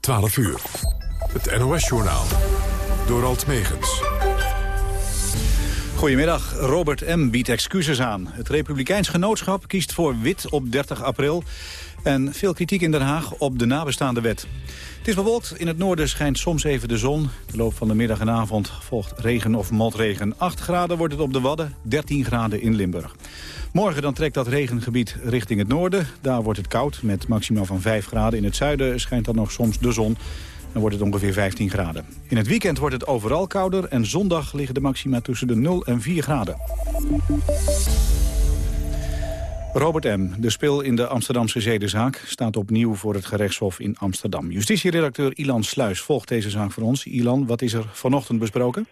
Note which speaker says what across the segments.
Speaker 1: 12 uur. Het NOS-journaal. Door Alt Megens.
Speaker 2: Goedemiddag. Robert M. biedt excuses aan. Het Republikeins Genootschap kiest voor wit op 30 april. En veel kritiek in Den Haag op de nabestaande wet. Het is bewolkt. In het noorden schijnt soms even de zon. De loop van de middag en avond volgt regen of motregen. 8 graden wordt het op de Wadden, 13 graden in Limburg. Morgen dan trekt dat regengebied richting het noorden. Daar wordt het koud met maximaal van 5 graden. In het zuiden schijnt dan nog soms de zon. Dan wordt het ongeveer 15 graden. In het weekend wordt het overal kouder en zondag liggen de maxima tussen de 0 en 4 graden. Robert M., de spil in de Amsterdamse zedenzaak... staat opnieuw voor het gerechtshof in Amsterdam. Justitieredacteur Ilan Sluis volgt deze zaak voor ons. Ilan, wat is er vanochtend besproken?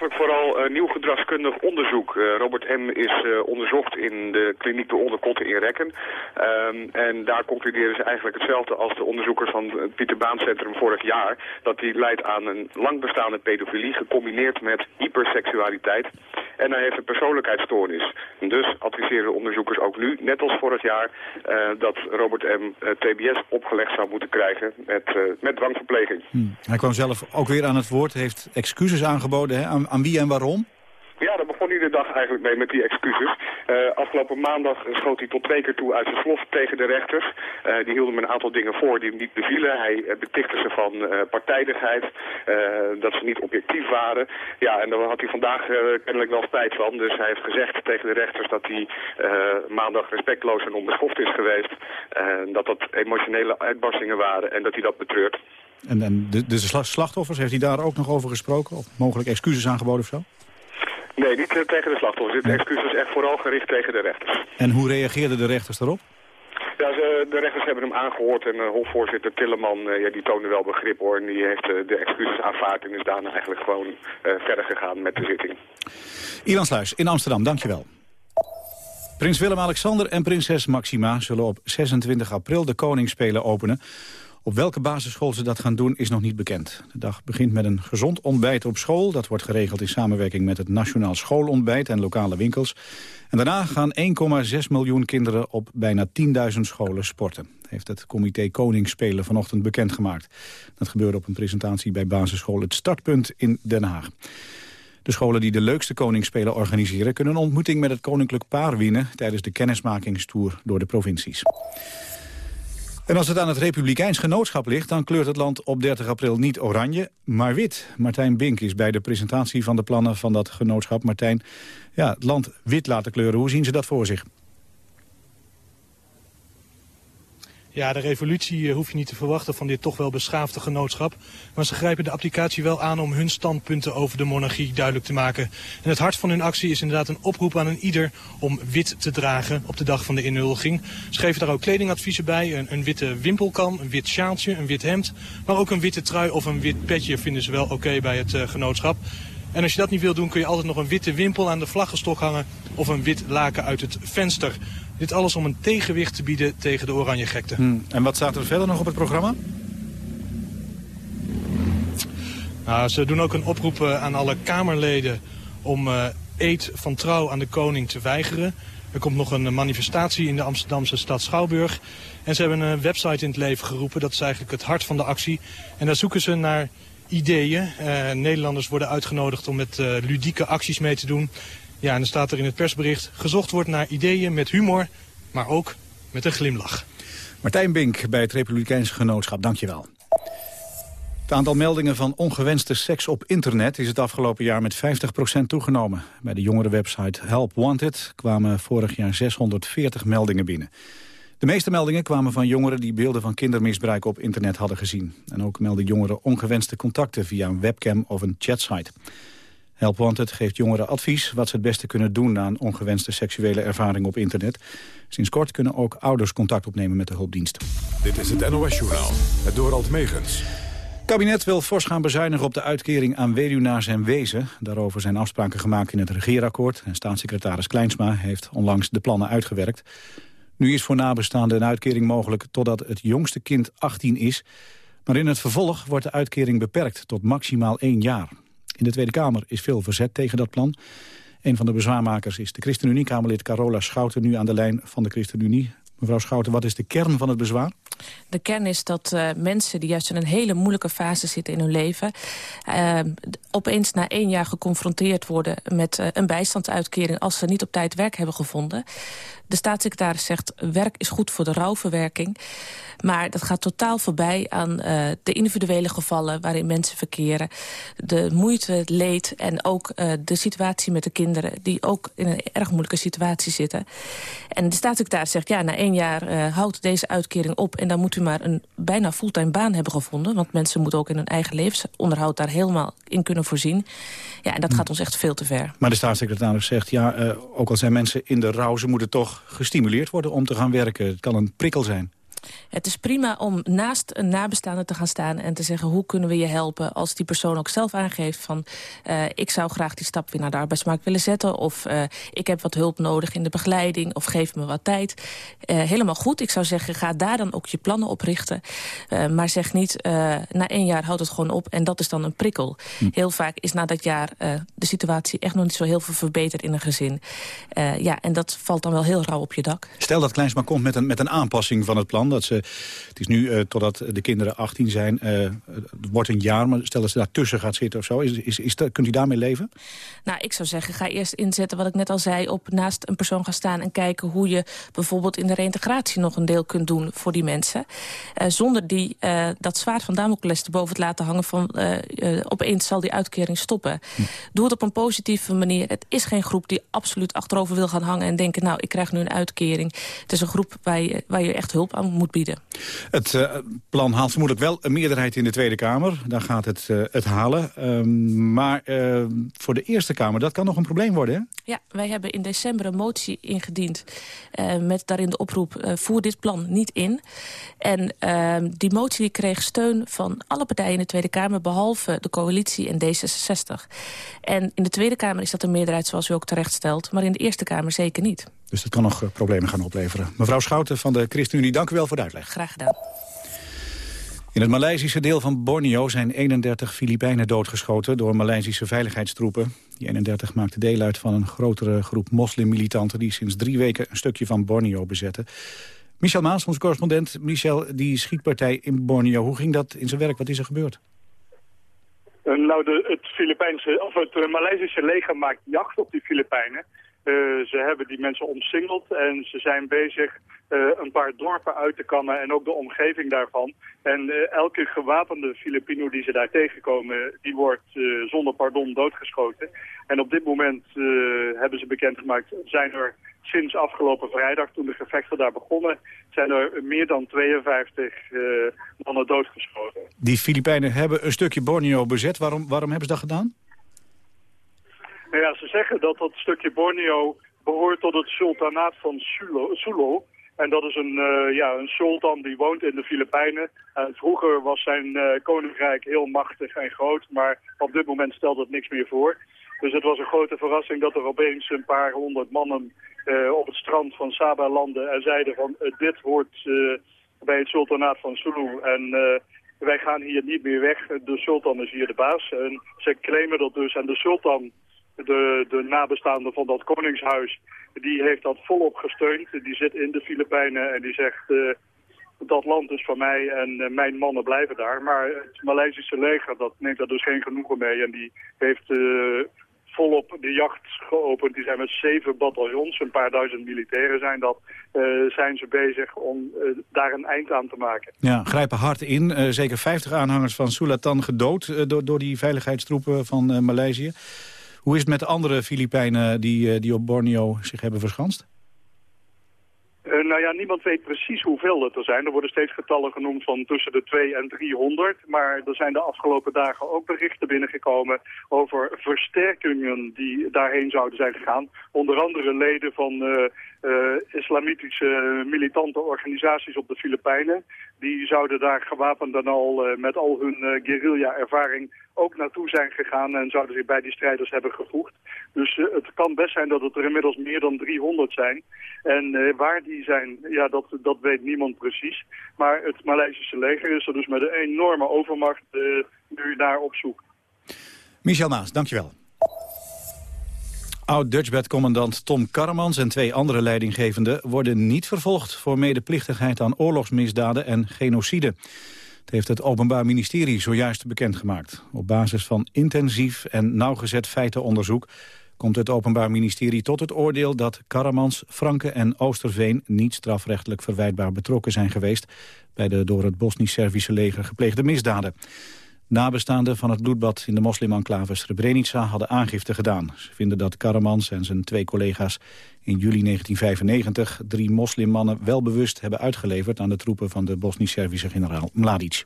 Speaker 3: Eigenlijk vooral uh, nieuw gedragskundig onderzoek. Uh, Robert M. is uh, onderzocht in de kliniek de Onderkotten in Rekken. Um, en daar concluderen ze eigenlijk hetzelfde als de onderzoekers van het Pieter Baan Centrum vorig jaar. Dat die leidt aan een lang bestaande pedofilie gecombineerd met hyperseksualiteit. En hij heeft een persoonlijkheidsstoornis. Dus adviseren onderzoekers ook nu, net als vorig jaar, dat Robert M. TBS opgelegd zou moeten krijgen met, met dwangverpleging.
Speaker 2: Hmm. Hij kwam zelf ook weer aan het woord, heeft excuses aangeboden hè, aan aan wie en waarom?
Speaker 3: Ja, daar begon de dag eigenlijk mee met die excuses. Uh, afgelopen maandag schoot hij tot twee keer toe uit zijn slof tegen de rechters. Uh, die hielden hem een aantal dingen voor die hem niet bevielen. Hij uh, betichtte ze van partijdigheid, dat ze niet objectief waren. Ja, en daar had hij vandaag kennelijk wel spijt van. Dus hij heeft gezegd tegen de rechters dat hij maandag respectloos en onbeschoft is geweest. dat dat emotionele uitbarstingen waren en dat hij dat betreurt.
Speaker 2: En, en de, de slachtoffers, heeft hij daar ook nog over gesproken? Of mogelijk excuses aangeboden of zo?
Speaker 3: Nee, niet uh, tegen de slachtoffers. Dit excuus is echt vooral gericht tegen de rechters.
Speaker 2: En hoe reageerden de rechters daarop?
Speaker 3: Ja, ze, de rechters hebben hem aangehoord en uh, hofvoorzitter Tilleman uh, ja, die toonde wel begrip hoor. En die heeft de excuses aanvaard en is daarna eigenlijk gewoon verder gegaan met de zitting.
Speaker 2: Ilan Sluis in Amsterdam, dankjewel. Prins Willem-Alexander en prinses Maxima zullen op 26 april de Koningsspelen openen. Op welke basisschool ze dat gaan doen is nog niet bekend. De dag begint met een gezond ontbijt op school. Dat wordt geregeld in samenwerking met het Nationaal Schoolontbijt en lokale winkels. En daarna gaan 1,6 miljoen kinderen op bijna 10.000 scholen sporten. Heeft het comité Koningsspelen vanochtend bekendgemaakt. Dat gebeurde op een presentatie bij basisschool Het Startpunt in Den Haag. De scholen die de leukste koningsspelen organiseren... kunnen een ontmoeting met het koninklijk paar winnen... tijdens de kennismakingstoer door de provincies. En als het aan het Republikeins Genootschap ligt... dan kleurt het land op 30 april niet oranje, maar wit. Martijn Bink is bij de presentatie van de plannen van dat genootschap. Martijn, ja, het land wit laten kleuren, hoe zien ze dat voor zich?
Speaker 4: Ja, de revolutie eh, hoef je niet te verwachten van dit toch wel beschaafde genootschap. Maar ze grijpen de applicatie wel aan om hun standpunten over de monarchie duidelijk te maken. En het hart van hun actie is inderdaad een oproep aan een ieder om wit te dragen op de dag van de inhuldiging. Ze geven daar ook kledingadviezen bij. Een, een witte wimpelkam, een wit sjaaltje, een wit hemd. Maar ook een witte trui of een wit petje vinden ze wel oké bij het uh, genootschap. En als je dat niet wil doen kun je altijd nog een witte wimpel aan de vlaggenstok hangen of een wit laken uit het venster. Dit alles om een tegenwicht te bieden tegen de oranje gekte.
Speaker 2: Hmm. En wat staat er verder nog op het programma?
Speaker 4: Nou, ze doen ook een oproep eh, aan alle Kamerleden om uh, eed van trouw aan de koning te weigeren. Er komt nog een manifestatie in de Amsterdamse stad Schouwburg. En ze hebben een website in het leven geroepen. Dat is eigenlijk het hart van de actie. En daar zoeken ze naar ideeën. Uh, Nederlanders worden uitgenodigd om met uh, ludieke acties mee te doen. Ja, en dan staat er in het persbericht... gezocht wordt naar ideeën met humor, maar ook met een glimlach.
Speaker 2: Martijn Bink bij het Republikeinse Genootschap, dankjewel. Het aantal meldingen van ongewenste seks op internet is het afgelopen jaar met 50% toegenomen. Bij de jongere website Help Wanted kwamen vorig jaar 640 meldingen binnen. De meeste meldingen kwamen van jongeren die beelden van kindermisbruik op internet hadden gezien. En ook melden jongeren ongewenste contacten via een webcam of een chatsite. Help Wanted geeft jongeren advies wat ze het beste kunnen doen aan ongewenste seksuele ervaring op internet. Sinds kort kunnen ook ouders contact opnemen met de hulpdienst.
Speaker 1: Dit is het NOS Journaal, het Dorald Megens.
Speaker 2: Het kabinet wil fors gaan bezuinigen op de uitkering aan weduwnaars en wezen. Daarover zijn afspraken gemaakt in het regeerakkoord. En staatssecretaris Kleinsma heeft onlangs de plannen uitgewerkt. Nu is voor nabestaanden een uitkering mogelijk totdat het jongste kind 18 is. Maar in het vervolg wordt de uitkering beperkt tot maximaal één jaar. In de Tweede Kamer is veel verzet tegen dat plan. Een van de bezwaarmakers is de ChristenUnie-Kamerlid Carola Schouten... nu aan de lijn van de ChristenUnie. Mevrouw Schouten, wat is de kern van het bezwaar?
Speaker 5: De kern is dat uh, mensen die juist in een hele moeilijke fase zitten in hun leven... Uh, opeens na één jaar geconfronteerd worden met uh, een bijstandsuitkering... als ze niet op tijd werk hebben gevonden. De staatssecretaris zegt werk is goed voor de rouwverwerking. Maar dat gaat totaal voorbij aan uh, de individuele gevallen waarin mensen verkeren. De moeite, het leed en ook uh, de situatie met de kinderen... die ook in een erg moeilijke situatie zitten. En de staatssecretaris zegt, ja, na één jaar uh, houdt deze uitkering op... en dan moet u maar een bijna fulltime baan hebben gevonden. Want mensen moeten ook in hun eigen levensonderhoud daar helemaal in kunnen voorzien. Ja, en dat gaat ons echt veel te ver.
Speaker 2: Maar de staatssecretaris zegt, ja, ook al zijn mensen in de rouw... ze moeten toch gestimuleerd worden om te gaan werken. Het kan een prikkel zijn.
Speaker 5: Het is prima om naast een nabestaande te gaan staan en te zeggen... hoe kunnen we je helpen als die persoon ook zelf aangeeft van... Uh, ik zou graag die stap weer naar de arbeidsmarkt willen zetten... of uh, ik heb wat hulp nodig in de begeleiding of geef me wat tijd. Uh, helemaal goed. Ik zou zeggen, ga daar dan ook je plannen op richten. maar zeg niet, na één jaar houdt het gewoon op en dat is dan een prikkel. Hm. Heel vaak is na dat jaar de situatie echt nog niet zo heel veel verbeterd in een gezin. ja, en dat valt dan wel heel rauw op je dak.
Speaker 2: Stel dat Kleinsma komt met een, met een aanpassing van het plan dat ze, het is nu uh, totdat de kinderen 18 zijn, uh, het wordt een jaar, maar stel dat ze daartussen gaat zitten of zo, is, is, is dat, kunt u daarmee leven?
Speaker 5: Nou, ik zou zeggen, ga eerst inzetten wat ik net al zei, op naast een persoon gaan staan en kijken hoe je bijvoorbeeld in de reïntegratie nog een deel kunt doen voor die mensen. Uh, zonder die, dat zwaard van Damocles te boven te laten hangen van opeens zal die uitkering stoppen. Hm. Doe het op een positieve manier. Het is geen groep die absoluut achterover wil gaan hangen en denken, nou, ik krijg nu een uitkering. Het is een groep waar je, waar je echt hulp aan moet bieden.
Speaker 2: Het uh, plan haalt vermoedelijk wel een meerderheid in de Tweede Kamer. Daar gaat het, uh, het halen. Uh, maar uh, voor de Eerste Kamer, dat kan nog een probleem worden, hè?
Speaker 5: Ja, wij hebben in december een motie ingediend... met daarin de oproep, voer dit plan niet in. En ehm, die motie die kreeg steun van alle partijen in de Tweede Kamer... behalve de coalitie en D66. En in de Tweede Kamer is dat een meerderheid, zoals u ook terecht stelt... maar in de Eerste Kamer zeker niet.
Speaker 2: Dus dat kan nog problemen gaan opleveren. Mevrouw Schouten van de ChristenUnie, dank u wel voor de uitleg.
Speaker 5: Graag gedaan.
Speaker 2: In het Maleisische deel van Borneo zijn 31 Filipijnen doodgeschoten door Maleisische veiligheidstroepen. Die 31 maakten deel uit van een grotere groep moslimmilitanten die sinds drie weken een stukje van Borneo bezetten. Michel Maas, onze correspondent. Michel, die schietpartij in Borneo, hoe ging dat in zijn werk? Wat is er gebeurd?
Speaker 6: Uh, nou, de, het, Filipijnse, of het Maleisische leger maakt jacht op die Filipijnen. Uh, ze hebben die mensen omsingeld en ze zijn bezig uh, een paar dorpen uit te kammen en ook de omgeving daarvan. En uh, elke gewapende Filipino die ze daar tegenkomen, die wordt zonder pardon doodgeschoten. En op dit moment hebben ze bekendgemaakt, zijn er sinds afgelopen vrijdag, toen de gevechten daar begonnen, zijn er meer dan 52 mannen doodgeschoten.
Speaker 2: Die Filipijnen hebben een stukje Borneo bezet. Waarom, waarom hebben ze dat gedaan?
Speaker 6: Nou ja, ze zeggen dat dat stukje Borneo behoort tot het sultanaat van. Sulo. En dat is een, uh, ja, een sultan die woont in de Filipijnen. Uh, vroeger was zijn uh, koninkrijk heel machtig en groot, maar op dit moment stelt het niks meer voor. Dus het was een grote verrassing dat er opeens een paar honderd mannen op het strand van Sabah landen en zeiden van dit hoort bij het sultanaat van Sulu. En wij gaan hier niet meer weg, de sultan is hier de baas. En ze claimen dat dus en de sultan de, de nabestaande van dat koningshuis, die heeft dat volop gesteund. Die zit in de Filipijnen en die zegt, uh, dat land is van mij en uh, mijn mannen blijven daar. Maar het Maleisische leger, dat neemt daar dus geen genoegen mee. En die heeft uh, volop de jacht geopend. Die zijn met zeven bataljons, een paar duizend militairen zijn dat, zijn ze bezig om daar een eind aan te maken.
Speaker 2: Ja, grijpen hard in. zeker 50 aanhangers van Sulatan gedood door, door die veiligheidstroepen van Maleisië. Hoe is het met de andere Filipijnen die, eh, die op Borneo zich hebben verschanst?
Speaker 6: Uh, nou ja, niemand weet precies hoeveel het er zijn. Er worden steeds getallen genoemd van tussen de 2 en 300. Maar er zijn de afgelopen dagen ook berichten binnengekomen over versterkingen die daarheen zouden zijn gegaan. Onder andere leden van uh, islamitische militante organisaties op de Filipijnen. Die zouden daar gewapend en al met al hun guerrilla-ervaring ook naartoe zijn gegaan en zouden zich bij die strijders hebben gevoegd. Dus het kan best zijn dat het er inmiddels meer dan 300 zijn. En waar die zijn, ja, dat, dat weet niemand precies. Maar het Maleisische leger is er dus met een enorme overmacht nu naar op zoek.
Speaker 2: Michel Maas, dankjewel. Oud-Dutchbed-commandant Tom Karremans en twee andere leidinggevenden worden niet vervolgd voor medeplichtigheid aan oorlogsmisdaden en genocide. Het heeft het Openbaar Ministerie zojuist bekendgemaakt. Op basis van intensief en nauwgezet feitenonderzoek komt het Openbaar Ministerie tot het oordeel dat Karremans, Franke en Oosterveen niet strafrechtelijk verwijtbaar betrokken zijn geweest bij de door het Bosnisch-Servische leger gepleegde misdaden. Nabestaanden van het bloedbad in de moslimenclave Srebrenica hadden aangifte gedaan. Ze vinden dat Karamans en zijn twee collega's in juli 1995 drie moslimmannen welbewust hebben uitgeleverd aan de troepen van de Bosnisch-Servische generaal Mladic.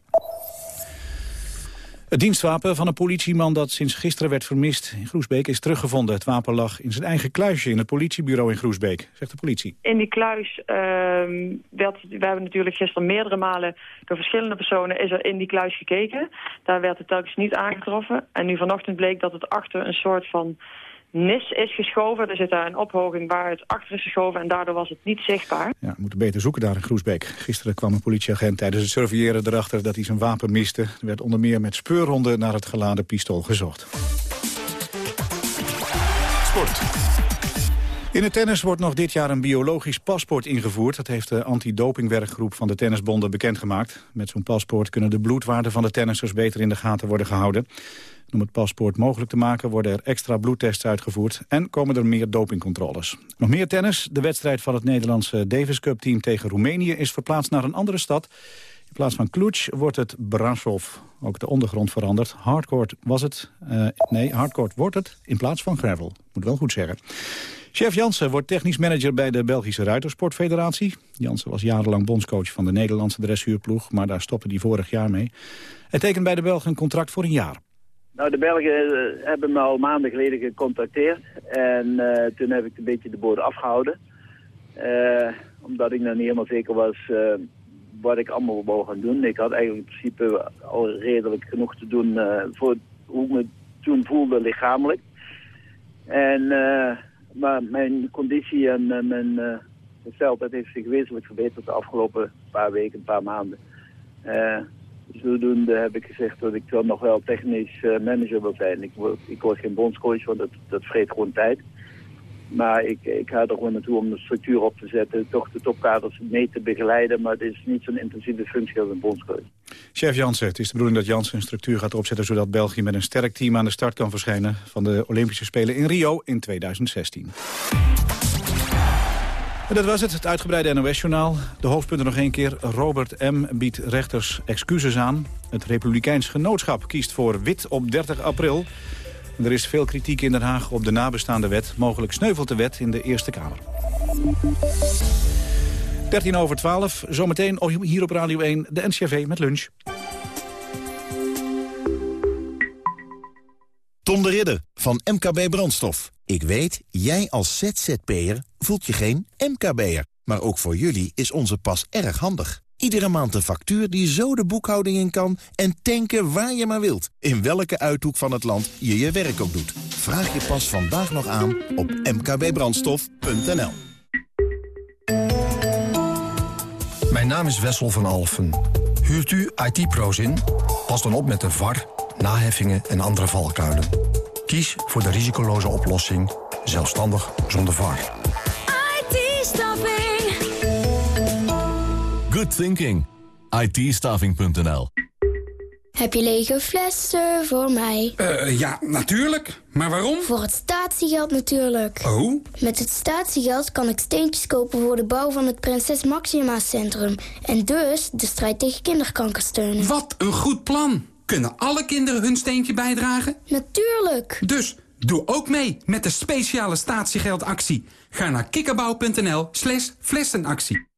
Speaker 2: Het dienstwapen van een politieman dat sinds gisteren werd vermist in Groesbeek is teruggevonden. Het wapen lag in zijn eigen kluisje in het politiebureau in Groesbeek, zegt de politie.
Speaker 7: In die kluis uh, werd, we hebben natuurlijk gisteren meerdere malen door verschillende personen is er in die kluis gekeken. Daar werd het telkens niet aangetroffen. En nu vanochtend bleek dat het achter een soort van nis is geschoven. Er zit daar een ophoging waar het achter is geschoven en daardoor was het niet zichtbaar.
Speaker 2: Ja, we moeten beter zoeken daar in Groesbeek. Gisteren kwam een politieagent tijdens het surveilleren erachter dat hij zijn wapen miste. Er werd onder meer met speurhonden naar het geladen pistool gezocht. Sport. In het tennis wordt nog dit jaar een biologisch paspoort ingevoerd. Dat heeft de antidopingwerkgroep van de tennisbonden bekendgemaakt. Met zo'n paspoort kunnen de bloedwaarden van de tennissers beter in de gaten worden gehouden. Om het paspoort mogelijk te maken worden er extra bloedtests uitgevoerd... en komen er meer dopingcontroles. Nog meer tennis. De wedstrijd van het Nederlandse Davis Cup team tegen Roemenië... is verplaatst naar een andere stad. In plaats van Cluj wordt het Brasov. Ook de ondergrond verandert. Hardcourt was het... Uh, nee, hardcourt wordt het in plaats van gravel. Moet wel goed zeggen. Chef Jansen wordt technisch manager bij de Belgische Ruitersportfederatie. Jansen was jarenlang bondscoach van de Nederlandse dressuurploeg... maar daar stopte hij vorig jaar mee. Hij tekent bij de Belgen een contract voor een jaar.
Speaker 8: Nou, de Belgen eh, hebben me al maanden geleden gecontacteerd. En uh, toen heb ik een beetje de boord afgehouden. Uh, omdat ik nog niet helemaal zeker was wat ik allemaal wou gaan doen. Ik had eigenlijk in principe al redelijk genoeg te doen voor hoe ik me toen voelde lichamelijk. En, maar mijn conditie en mijn gesteldheid heeft zich wezenlijk verbeterd de afgelopen paar weken, een paar maanden. Zodoende heb ik gezegd dat ik dan nog wel technisch manager wil zijn. Ik word, ik word geen bondscoach, want dat, dat vreet gewoon tijd. Maar ik, ik ga er gewoon naartoe om de structuur op te zetten. Toch de topkaders mee te begeleiden. Maar het is niet zo'n intensieve functie als een bondscoach.
Speaker 2: Chef Jansen, het is de bedoeling dat Jansen een structuur gaat opzetten... zodat België met een sterk team aan de start kan verschijnen... van de Olympische Spelen in Rio in 2016. En dat was het, het uitgebreide NOS-journaal. De hoofdpunten nog één keer. Robert M. biedt rechters excuses aan. Het Republikeins Genootschap kiest voor wit op 30 april. Er is veel kritiek in Den Haag op de nabestaande wet. Mogelijk sneuvelt de wet in de Eerste Kamer. 13 over 12, zometeen hier op Radio 1 de NCRV met lunch.
Speaker 9: Tom de Ridder van MKB Brandstof. Ik weet, jij als ZZP'er voelt je geen MKB'er. Maar ook voor jullie is onze pas erg handig. Iedere maand een factuur die zo de boekhouding in kan... en tanken waar je maar wilt. In welke uithoek van het land je je werk ook doet. Vraag je pas vandaag nog aan op mkbbrandstof.nl.
Speaker 10: Mijn naam is Wessel van Alfen. Huurt u IT-pro's in? Pas dan op met de VAR, naheffingen en andere valkuilen. Kies voor de risicoloze oplossing, zelfstandig zonder VAR.
Speaker 11: Good thinking. it
Speaker 12: Heb je lege flessen voor mij?
Speaker 13: Uh, ja, natuurlijk. Maar waarom?
Speaker 12: Voor het statiegeld natuurlijk.
Speaker 13: Oh?
Speaker 12: Met het statiegeld kan ik steentjes kopen voor de bouw van het Prinses Maxima Centrum. En dus de strijd tegen kinderkanker steunen.
Speaker 13: Wat een goed plan. Kunnen alle kinderen hun steentje bijdragen?
Speaker 12: Natuurlijk.
Speaker 13: Dus doe ook mee met de speciale statiegeldactie. Ga naar kikkerbouw.nl slash flessenactie.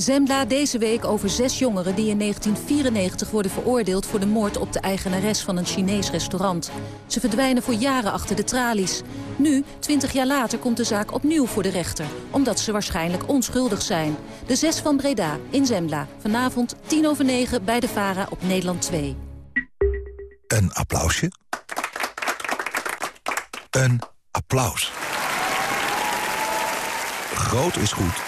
Speaker 14: Zembla deze week over zes jongeren die in 1994 worden veroordeeld... voor de moord op de eigenares van een Chinees restaurant. Ze verdwijnen voor jaren achter de tralies. Nu, 20 jaar later, komt de zaak opnieuw voor de rechter... omdat ze waarschijnlijk onschuldig zijn. De zes van Breda, in Zembla. Vanavond 10 over 9 bij de VARA op Nederland 2.
Speaker 9: Een applausje. Een applaus. Groot is goed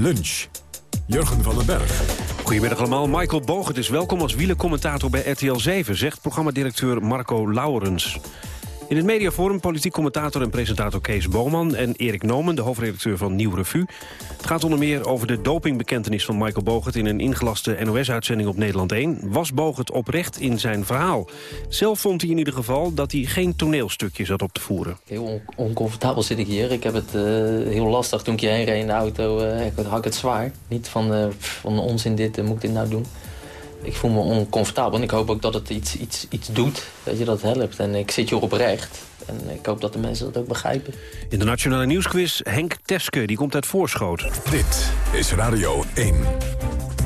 Speaker 1: Lunch. Jurgen van den Berg.
Speaker 15: Goedemiddag allemaal. Michael Bogert is welkom als wielencommentator bij RTL 7... zegt programmadirecteur Marco Laurens. In het mediaforum politiek commentator en presentator Kees Boman... en Erik Nomen, de hoofdredacteur van Nieuw Revue. Het gaat onder meer over de dopingbekentenis van Michael Bogert... in een ingelaste NOS-uitzending op Nederland 1. Was Bogert oprecht in zijn verhaal? Zelf vond hij in ieder geval dat hij geen toneelstukje zat op te voeren.
Speaker 16: Heel oncomfortabel zit ik hier. Ik heb het uh, heel lastig toen ik hierheen reed in de auto. Uh, had ik het zwaar. Niet van, uh, van onzin dit, moet ik dit nou doen? Ik voel me oncomfortabel. En ik hoop ook dat het iets, iets, iets doet, dat je dat helpt. En ik zit hier oprecht. En ik hoop dat de mensen dat ook begrijpen.
Speaker 15: In de Nationale Nieuwsquiz Henk Teske, die komt uit Voorschoot.
Speaker 1: Dit is Radio 1.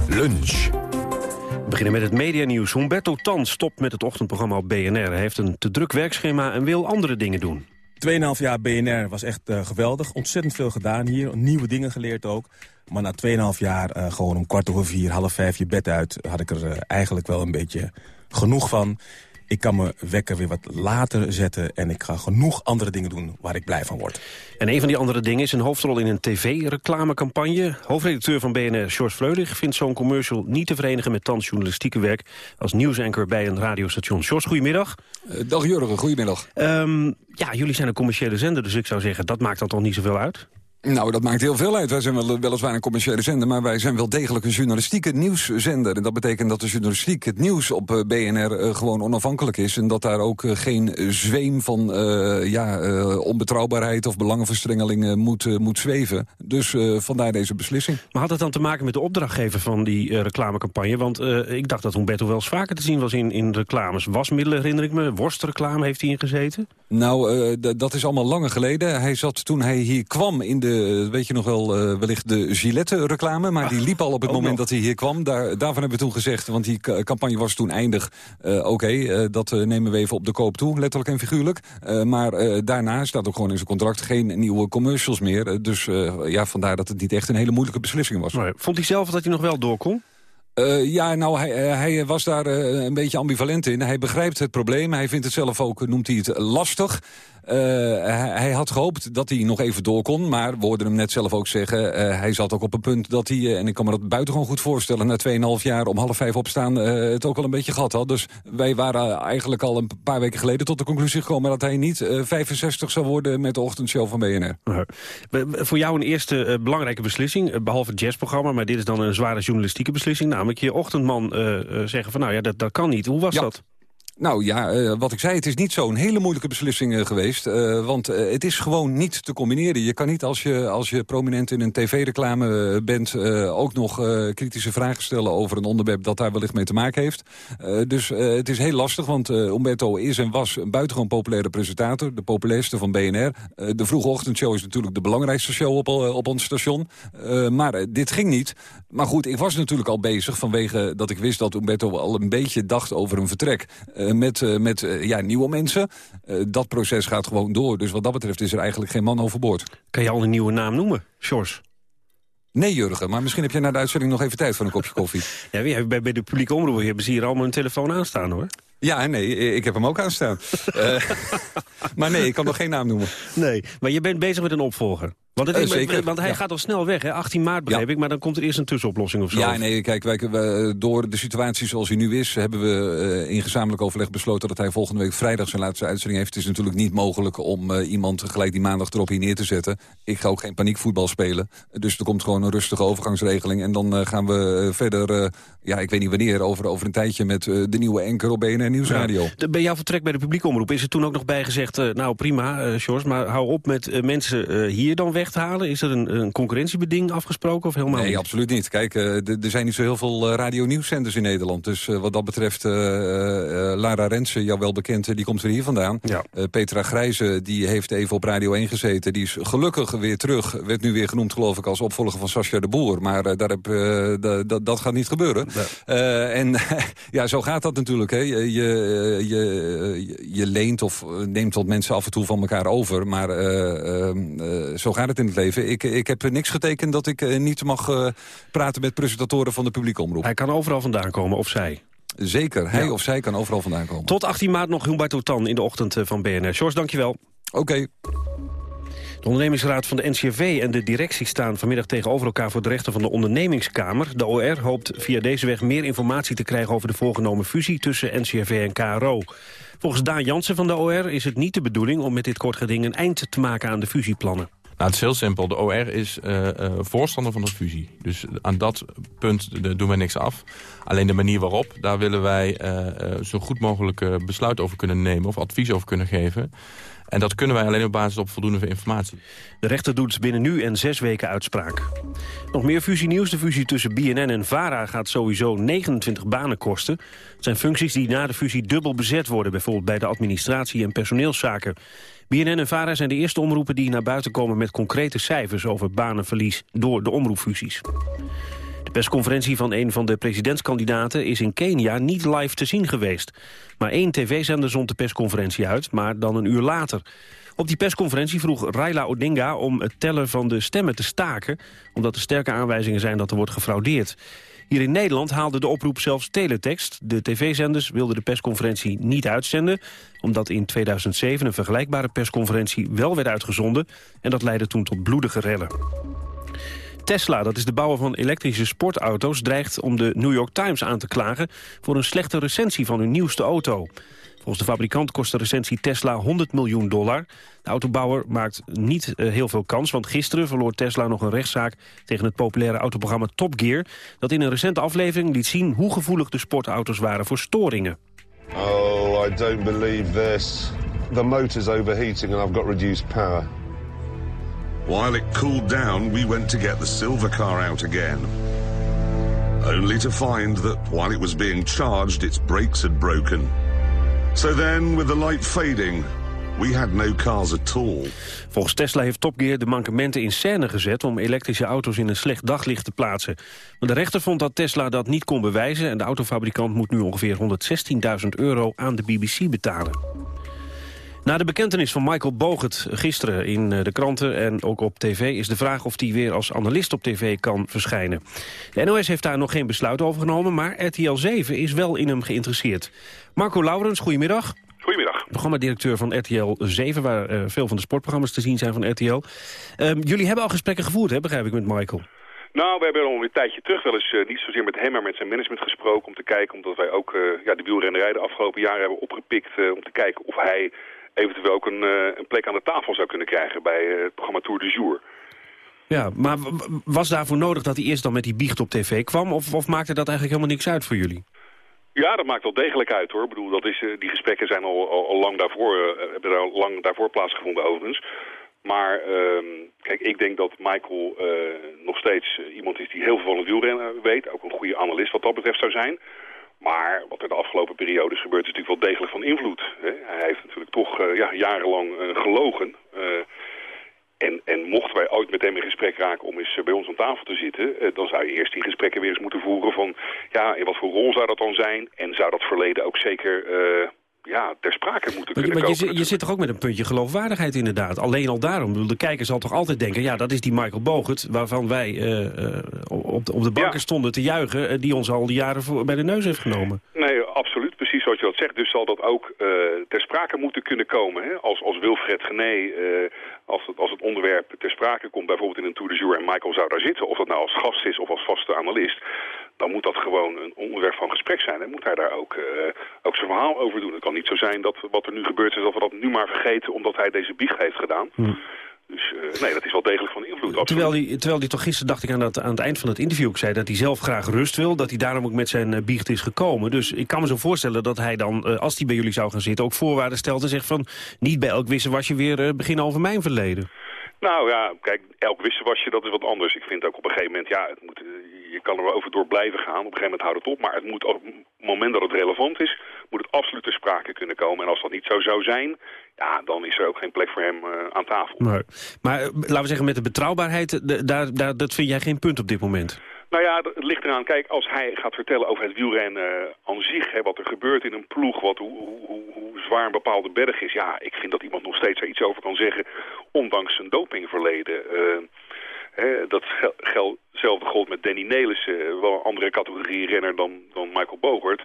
Speaker 1: Lunch.
Speaker 15: We beginnen met het medianieuws. Humberto Tan stopt met het ochtendprogramma op BNR. Hij heeft een te druk werkschema en wil andere dingen doen.
Speaker 17: 2,5 jaar BNR was echt uh, geweldig. Ontzettend veel gedaan hier. Nieuwe dingen geleerd ook. Maar na 2,5 jaar uh, gewoon om kwart over vier, half vijf je bed uit... had ik er uh, eigenlijk wel een beetje genoeg van. Ik kan me wekker weer wat later zetten... en ik ga genoeg andere dingen doen waar ik blij van word.
Speaker 15: En een van die andere dingen is een hoofdrol in een tv-reclamecampagne. Hoofdredacteur van BNR, George Fleurig, vindt zo'n commercial niet te verenigen met Tans journalistieke werk als nieuwsanker bij een radiostation. George, goedemiddag.
Speaker 18: Uh, dag Jurgen, goedemiddag.
Speaker 15: Um, ja, jullie zijn een commerciële zender, dus ik zou zeggen, dat maakt dan toch niet zoveel uit?
Speaker 18: Nou, dat maakt heel veel uit. Wij zijn wel, weliswaar een commerciële zender... maar wij zijn wel degelijk een journalistieke nieuwszender. En dat betekent dat de journalistiek, het nieuws op uh, BNR... Uh, gewoon onafhankelijk is. En dat daar ook uh, geen zweem van ja, onbetrouwbaarheid... of belangenverstrengeling moet, moet zweven. Dus vandaar deze beslissing.
Speaker 15: Maar had het dan te maken met de opdrachtgever van die reclamecampagne? Want ik dacht dat Humberto wel eens vaker te zien was in, in reclames. Wasmiddelen herinner ik me, worstreclame heeft hij ingezeten?
Speaker 18: Nou, dat is allemaal langer geleden. Hij zat toen hij hier kwam in de eh, weet je nog wel, uh, wellicht de Gillette-reclame. Maar die liep al op het moment dat hij hier kwam. Daar, daarvan hebben we toen gezegd, want die campagne was toen eindig. Uh, Oké, okay, dat nemen we even op de koop toe, letterlijk en figuurlijk. maar daarna staat ook gewoon in zijn contract geen nieuwe commercials meer. dus ja, vandaar dat het niet echt een hele moeilijke beslissing was.
Speaker 15: Maar vond hij zelf dat hij nog wel door kon?
Speaker 18: Uh, ja, nou, hij, hij was daar uh, een beetje ambivalent in. Hij begrijpt het probleem. Hij vindt het zelf ook, noemt hij het, lastig. Uh, hij, hij, had gehoopt dat hij nog even door kon. Maar we hoorden hem net zelf ook zeggen... Uh, hij zat ook op een punt dat hij, en ik kan me dat buitengewoon goed voorstellen... na 2,5 jaar om half vijf opstaan het ook al een beetje gehad had. Dus wij waren eigenlijk al een paar weken geleden tot de conclusie gekomen... dat hij niet 65 zou worden met de ochtendshow van BNR.
Speaker 15: Voor jou een eerste belangrijke beslissing, behalve het jazzprogramma... maar dit is dan een zware journalistieke beslissing... namelijk je ochtendman zeggen van nou ja, dat, dat kan niet. Hoe was
Speaker 18: ja.
Speaker 15: dat?
Speaker 18: Nou ja, uh, wat ik zei, het is niet zo'n hele moeilijke beslissing uh, geweest. Uh, want het is gewoon niet te combineren. Je kan niet als je, als je prominent in een tv-reclame bent... ook nog kritische vragen stellen over een onderwerp dat daar wellicht mee te maken heeft. dus het is heel lastig, want Umberto is en was een buitengewoon populaire presentator. De populairste van BNR. de vroege ochtendshow is natuurlijk de belangrijkste show op, op ons station. maar dit ging niet. Maar goed, ik was natuurlijk al bezig vanwege dat ik wist dat Umberto al een beetje dacht over een vertrek. Uh, met uh, met uh, ja, nieuwe mensen. dat proces gaat gewoon door. Dus wat dat betreft is er eigenlijk geen man overboord.
Speaker 15: Kan je al een nieuwe naam noemen, Sjors?
Speaker 18: Nee, Jurgen, maar misschien heb je na de uitzending nog even tijd voor een kopje koffie.
Speaker 15: ja, bij, bij de publieke omroep hebben ze hier allemaal een telefoon aanstaan, hoor.
Speaker 18: Ja, nee, ik heb hem ook aanstaan. uh, maar nee, ik kan nog geen naam noemen.
Speaker 15: Nee, maar je bent bezig met een opvolger. Want, het is, uh, zeker, want hij ja. gaat al snel weg, hè? 18 maart begreep ja. ik, maar dan komt er eerst een tussenoplossing of zo.
Speaker 18: Ja, nee, kijk, wij, we, door de situatie zoals hij nu is... hebben we uh, in gezamenlijk overleg besloten dat hij volgende week vrijdag zijn laatste uitzending heeft. Het is natuurlijk niet mogelijk om uh, iemand gelijk die maandag erop hier neer te zetten. Ik ga ook geen paniekvoetbal spelen. Dus er komt gewoon een rustige overgangsregeling. En dan gaan we verder, ja, ik weet niet wanneer, over, over een tijdje... met de nieuwe enker op BNR Nieuwsradio.
Speaker 15: Ja. Bij jouw vertrek bij de publieke omroep is er toen ook nog bij gezegd... nou prima, George, maar hou op met mensen hier dan weg halen? Is er een, een concurrentiebeding afgesproken of helemaal
Speaker 18: Nee,
Speaker 15: niet?
Speaker 18: absoluut niet. Kijk, eh, er zijn niet zo heel veel eh, radio-nieuwszenders in Nederland. Dus eh, wat dat betreft, Lara Rensen, jou wel bekend, die komt weer hier vandaan.
Speaker 15: Ja.
Speaker 18: Petra Grijze, die heeft even op Radio 1 gezeten. Die is gelukkig weer terug. Werd nu weer genoemd, geloof ik, als opvolger van Sascha de Boer. Maar daar heb, da- da- dat gaat niet gebeuren. En ja, zo gaat dat natuurlijk. Hè. Je, je, je, je leent of neemt wat mensen af en toe van elkaar over. Maar eh, ehm, eh, zo gaat het in het leven. Ik, ik heb niks getekend dat ik eh, niet mag eh, praten met presentatoren van de publieke omroep.
Speaker 15: Hij kan overal vandaan komen, of zij.
Speaker 18: Zeker, hij
Speaker 15: Ja.
Speaker 18: of zij kan overal vandaan komen.
Speaker 15: Tot 18 maart nog Humberto Tan in de ochtend eh, van BNR. Sjors, dankjewel.
Speaker 18: Oké.
Speaker 15: De ondernemingsraad van de NCRV en de directie staan vanmiddag tegenover elkaar voor de rechter van de ondernemingskamer. De OR hoopt via deze weg meer informatie te krijgen over de voorgenomen fusie tussen NCRV en KRO. Volgens Daan Jansen van de OR is het niet de bedoeling om met dit kort geding een eind te maken aan de fusieplannen.
Speaker 19: Nou, het is heel simpel. De OR is eh, eh, voorstander van de fusie. Dus aan dat punt eh, doen wij niks af. Alleen de manier waarop, daar willen wij zo goed mogelijk besluit over kunnen nemen... of advies over kunnen geven. En dat kunnen wij alleen op basis op voldoende informatie.
Speaker 15: De rechter doet binnen nu en zes weken uitspraak. Nog meer fusienieuws. De fusie tussen BNN en VARA gaat sowieso 29 banen kosten. Het zijn functies die na de fusie dubbel bezet worden... bijvoorbeeld bij de administratie en personeelszaken. BNN en VARA zijn de eerste omroepen die naar buiten komen... met concrete cijfers over banenverlies door de omroepfusies. De persconferentie van een van de presidentskandidaten is in Kenia niet live te zien geweest. Maar één tv-zender zond de persconferentie uit, maar dan een uur later. Op die persconferentie vroeg Raila Odinga om het tellen van de stemmen te staken... omdat er sterke aanwijzingen zijn dat er wordt gefraudeerd. Hier in Nederland haalde de oproep zelfs teletext. De tv-zenders wilden de persconferentie niet uitzenden... omdat in 2007 een vergelijkbare persconferentie wel werd uitgezonden... en dat leidde toen tot bloedige rellen. Tesla, dat is de bouwer van elektrische sportauto's... dreigt om de New York Times aan te klagen... voor een slechte recensie van hun nieuwste auto. Volgens de fabrikant kost de recensie Tesla 100 miljoen dollar. De autobouwer maakt niet eh, heel veel kans... want gisteren verloor Tesla nog een rechtszaak... tegen het populaire autoprogramma Top Gear... dat in een recente aflevering liet zien... hoe gevoelig de sportauto's waren voor storingen.
Speaker 20: Oh, I don't believe this. The motor's overheating and I've got reduced power.
Speaker 21: While it cooled down, we went to get the silver car out again. Only to find that while it was being charged, its brakes had broken. So then, with the light fading, we had no cars at all.
Speaker 15: Volgens Tesla heeft Top Gear de mankementen in scène gezet... om elektrische auto's in een slecht daglicht te plaatsen. Maar de rechter vond dat Tesla dat niet kon bewijzen... en de autofabrikant moet nu ongeveer 116.000 euro aan de BBC betalen. Na de bekentenis van Michael Bogert gisteren in eh, de kranten en ook op tv... is de vraag of hij weer als analist op tv kan verschijnen. De NOS heeft daar nog geen besluit over genomen... maar RTL 7 is wel in hem geïnteresseerd. Marco Laurens, goedemiddag.
Speaker 22: Goedemiddag.
Speaker 15: Programmadirecteur van RTL 7, waar eh, veel van de sportprogramma's te zien zijn van RTL. Ehm, jullie hebben al gesprekken gevoerd, hè, begrijp ik, met Michael.
Speaker 22: Nou, we hebben al een tijdje terug wel eens, eh, niet zozeer met hem, maar met zijn management gesproken om te kijken, omdat wij ook ja, de wielrennerij de afgelopen jaren hebben opgepikt om te kijken of hij eventueel ook een, eh, een plek aan de tafel zou kunnen krijgen bij eh, het programma Tour de Jour.
Speaker 15: Ja, maar was daarvoor nodig dat hij eerst dan met die biecht op tv kwam? Of, of maakte dat eigenlijk helemaal niks uit voor jullie?
Speaker 22: Ja, dat maakt wel degelijk uit hoor. Ik bedoel, dat is, eh, die gesprekken zijn al, al, al lang daarvoor, hebben al lang daarvoor plaatsgevonden overigens. Maar ehm, kijk, ik denk dat Michael nog steeds iemand is die heel veel van het wielrennen weet. Ook een goede analist wat dat betreft zou zijn. Maar wat er de afgelopen periodes gebeurt is natuurlijk wel degelijk van invloed. Hè? Hij heeft natuurlijk toch eh, ja, jarenlang eh, gelogen. Eh, en, en mochten wij ooit met hem in gesprek raken om eens bij ons aan tafel te zitten... dan zou je eerst die gesprekken weer eens moeten voeren van... ja, in wat voor rol zou dat dan zijn? En zou dat verleden ook zeker ja, ter sprake moeten
Speaker 15: je-
Speaker 22: kunnen
Speaker 15: je,
Speaker 22: komen?
Speaker 15: zit- je zit toch ook met een puntje geloofwaardigheid inderdaad. Alleen al daarom. Bedoel, De kijker zal toch altijd denken... ja, dat is die Michael Bogert waarvan wij eh, eh, op, de, op de banken stonden te juichen... eh, die ons al die jaren voor, bij de neus heeft genomen.
Speaker 22: Nee, absoluut. Precies zoals je dat zegt. Dus zal dat ook ter sprake moeten kunnen komen. Hè? Als, als Wilfred Gené, als, het, als het onderwerp ter sprake komt... bijvoorbeeld in een Tour de Jour en Michael zou daar zitten... of dat nou als gast is of als vaste analist... dan moet dat gewoon een onderwerp van gesprek zijn. En moet hij daar ook, eh, ook zijn verhaal over doen. Het kan niet zo zijn dat wat er nu gebeurt is... dat we dat nu maar vergeten omdat hij deze biecht heeft gedaan. Dus eh, nee, dat is wel degelijk van invloed. absoluut.
Speaker 15: Terwijl hij, terwijl hij toch gisteren, dacht ik aan, dat, aan het eind van het interview ook zei... dat hij zelf graag rust wil, dat hij daarom ook met zijn eh, biecht is gekomen. Dus ik kan me zo voorstellen dat hij dan, als hij bij jullie zou gaan zitten... ook voorwaarden stelt en zegt van... niet bij elk wisselwasje weer eh, beginnen over mijn verleden.
Speaker 22: Nou ja, kijk, elk wisselwasje, dat is wat anders. Ik vind ook op een gegeven moment, ja, het moet, je kan er wel over door blijven gaan. Op een gegeven moment houdt het op. Maar het moet op het moment dat het relevant is, moet het absoluut ter sprake kunnen komen. En als dat niet zo zou zijn, ja, dan is er ook geen plek voor hem uh, aan tafel.
Speaker 15: Maar, maar uh, laten we zeggen, met de betrouwbaarheid, de, daar, daar, dat vind jij geen punt op dit moment?
Speaker 22: Nou ja, het ligt eraan. Kijk, als hij gaat vertellen over het wielrennen aan zich... Hè, wat er gebeurt in een ploeg, wat, hoe, hoe, hoe, zwaar een bepaalde berg is... ja, ik vind dat iemand nog steeds er iets over kan zeggen... ondanks zijn dopingverleden. Uh, dat gel, hetzelfde gold met Danny Nelissen. wel een andere categorie renner dan, dan Michael Bogert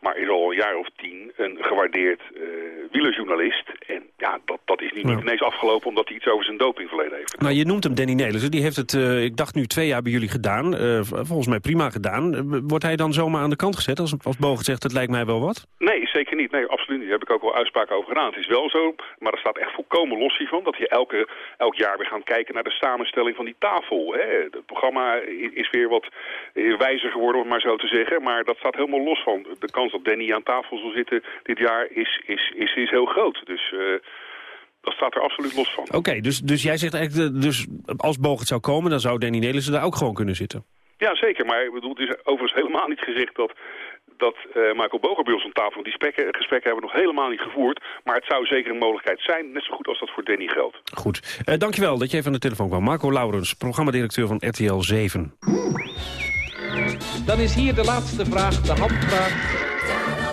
Speaker 22: maar is al een jaar of tien een gewaardeerd uh, wielerjournalist. En ja, dat, dat is niet, niet ineens afgelopen omdat hij iets over zijn dopingverleden heeft.
Speaker 15: Nou, je noemt hem Danny Nelissen. Die heeft het, uh, ik dacht nu twee jaar bij jullie gedaan. Uh, volgens mij prima gedaan. wordt hij dan zomaar aan de kant gezet als, als Bogen zegt, het lijkt mij wel wat?
Speaker 22: Nee, zeker niet. Nee, absoluut niet. Daar heb ik ook wel uitspraken over gedaan. Het is wel zo, maar er staat echt volkomen los hiervan... dat je elke, elk jaar weer gaan kijken naar de samenstelling van die tafel. Hè. Het programma is weer wat wijzer geworden, om maar zo te zeggen. Maar dat staat helemaal los van de kans dat Danny aan tafel zal zitten dit jaar is, is, is, is heel groot. Dus uh, dat staat er absoluut los van.
Speaker 15: Oké, okay, dus, dus jij zegt eigenlijk, dus als Bogert zou komen... dan zou Danny Nelissen daar ook gewoon kunnen zitten?
Speaker 22: Ja, zeker. Maar ik bedoel, het is overigens helemaal niet gezegd dat dat uh, Michael Boger bij ons aan tafel... die gesprekken, gesprekken hebben we nog helemaal niet gevoerd. Maar het zou zeker een mogelijkheid zijn, net zo goed als dat voor Danny geldt.
Speaker 15: Goed. Uh, dankjewel dat je even aan de telefoon kwam. Marco Laurens, programmadirecteur van RTL 7.
Speaker 23: Dan is hier de laatste vraag, de handvraag.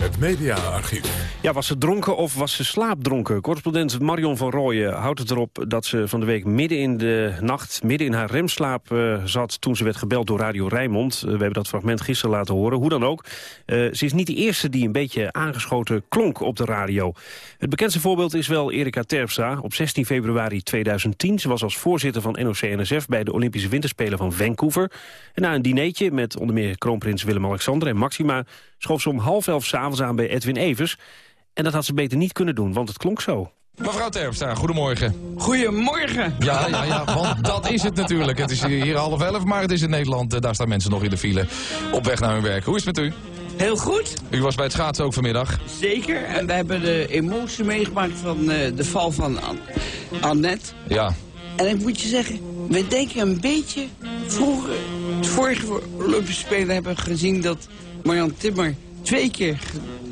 Speaker 1: Het mediaarchief.
Speaker 15: Ja, was ze dronken of was ze slaapdronken? Correspondent Marion van Rooyen houdt het erop dat ze van de week midden in de nacht... midden in haar remslaap uh, zat toen ze werd gebeld door Radio Rijnmond. Uh, we hebben dat fragment gisteren laten horen. Hoe dan ook, uh, ze is niet de eerste die een beetje aangeschoten klonk op de radio. Het bekendste voorbeeld is wel Erika Terpstra. Op 16 februari 2010. Ze was als voorzitter van NOC-NSF bij de Olympische Winterspelen van Vancouver. En na een dineetje met onder meer kroonprins Willem-Alexander en Maxima... schoof ze om half elf s'avonds aan bij Edwin Evers. En dat had ze beter niet kunnen doen, want het klonk zo.
Speaker 24: Mevrouw Terpstra, goedemorgen.
Speaker 25: Goedemorgen.
Speaker 24: Ja, ja, ja, want dat is het natuurlijk. Het is hier half elf, maar het is in Nederland. Daar staan mensen nog in de file op weg naar hun werk. Hoe is het met u?
Speaker 25: Heel goed.
Speaker 24: U was bij het schaatsen ook vanmiddag.
Speaker 25: Zeker. En we hebben de emotie meegemaakt van uh, de val van An Annette.
Speaker 24: Ja.
Speaker 25: En ik moet je zeggen, we denken een beetje... Vroeger, het vorige Olympische Spelen hebben we gezien dat Marjan Timmer twee keer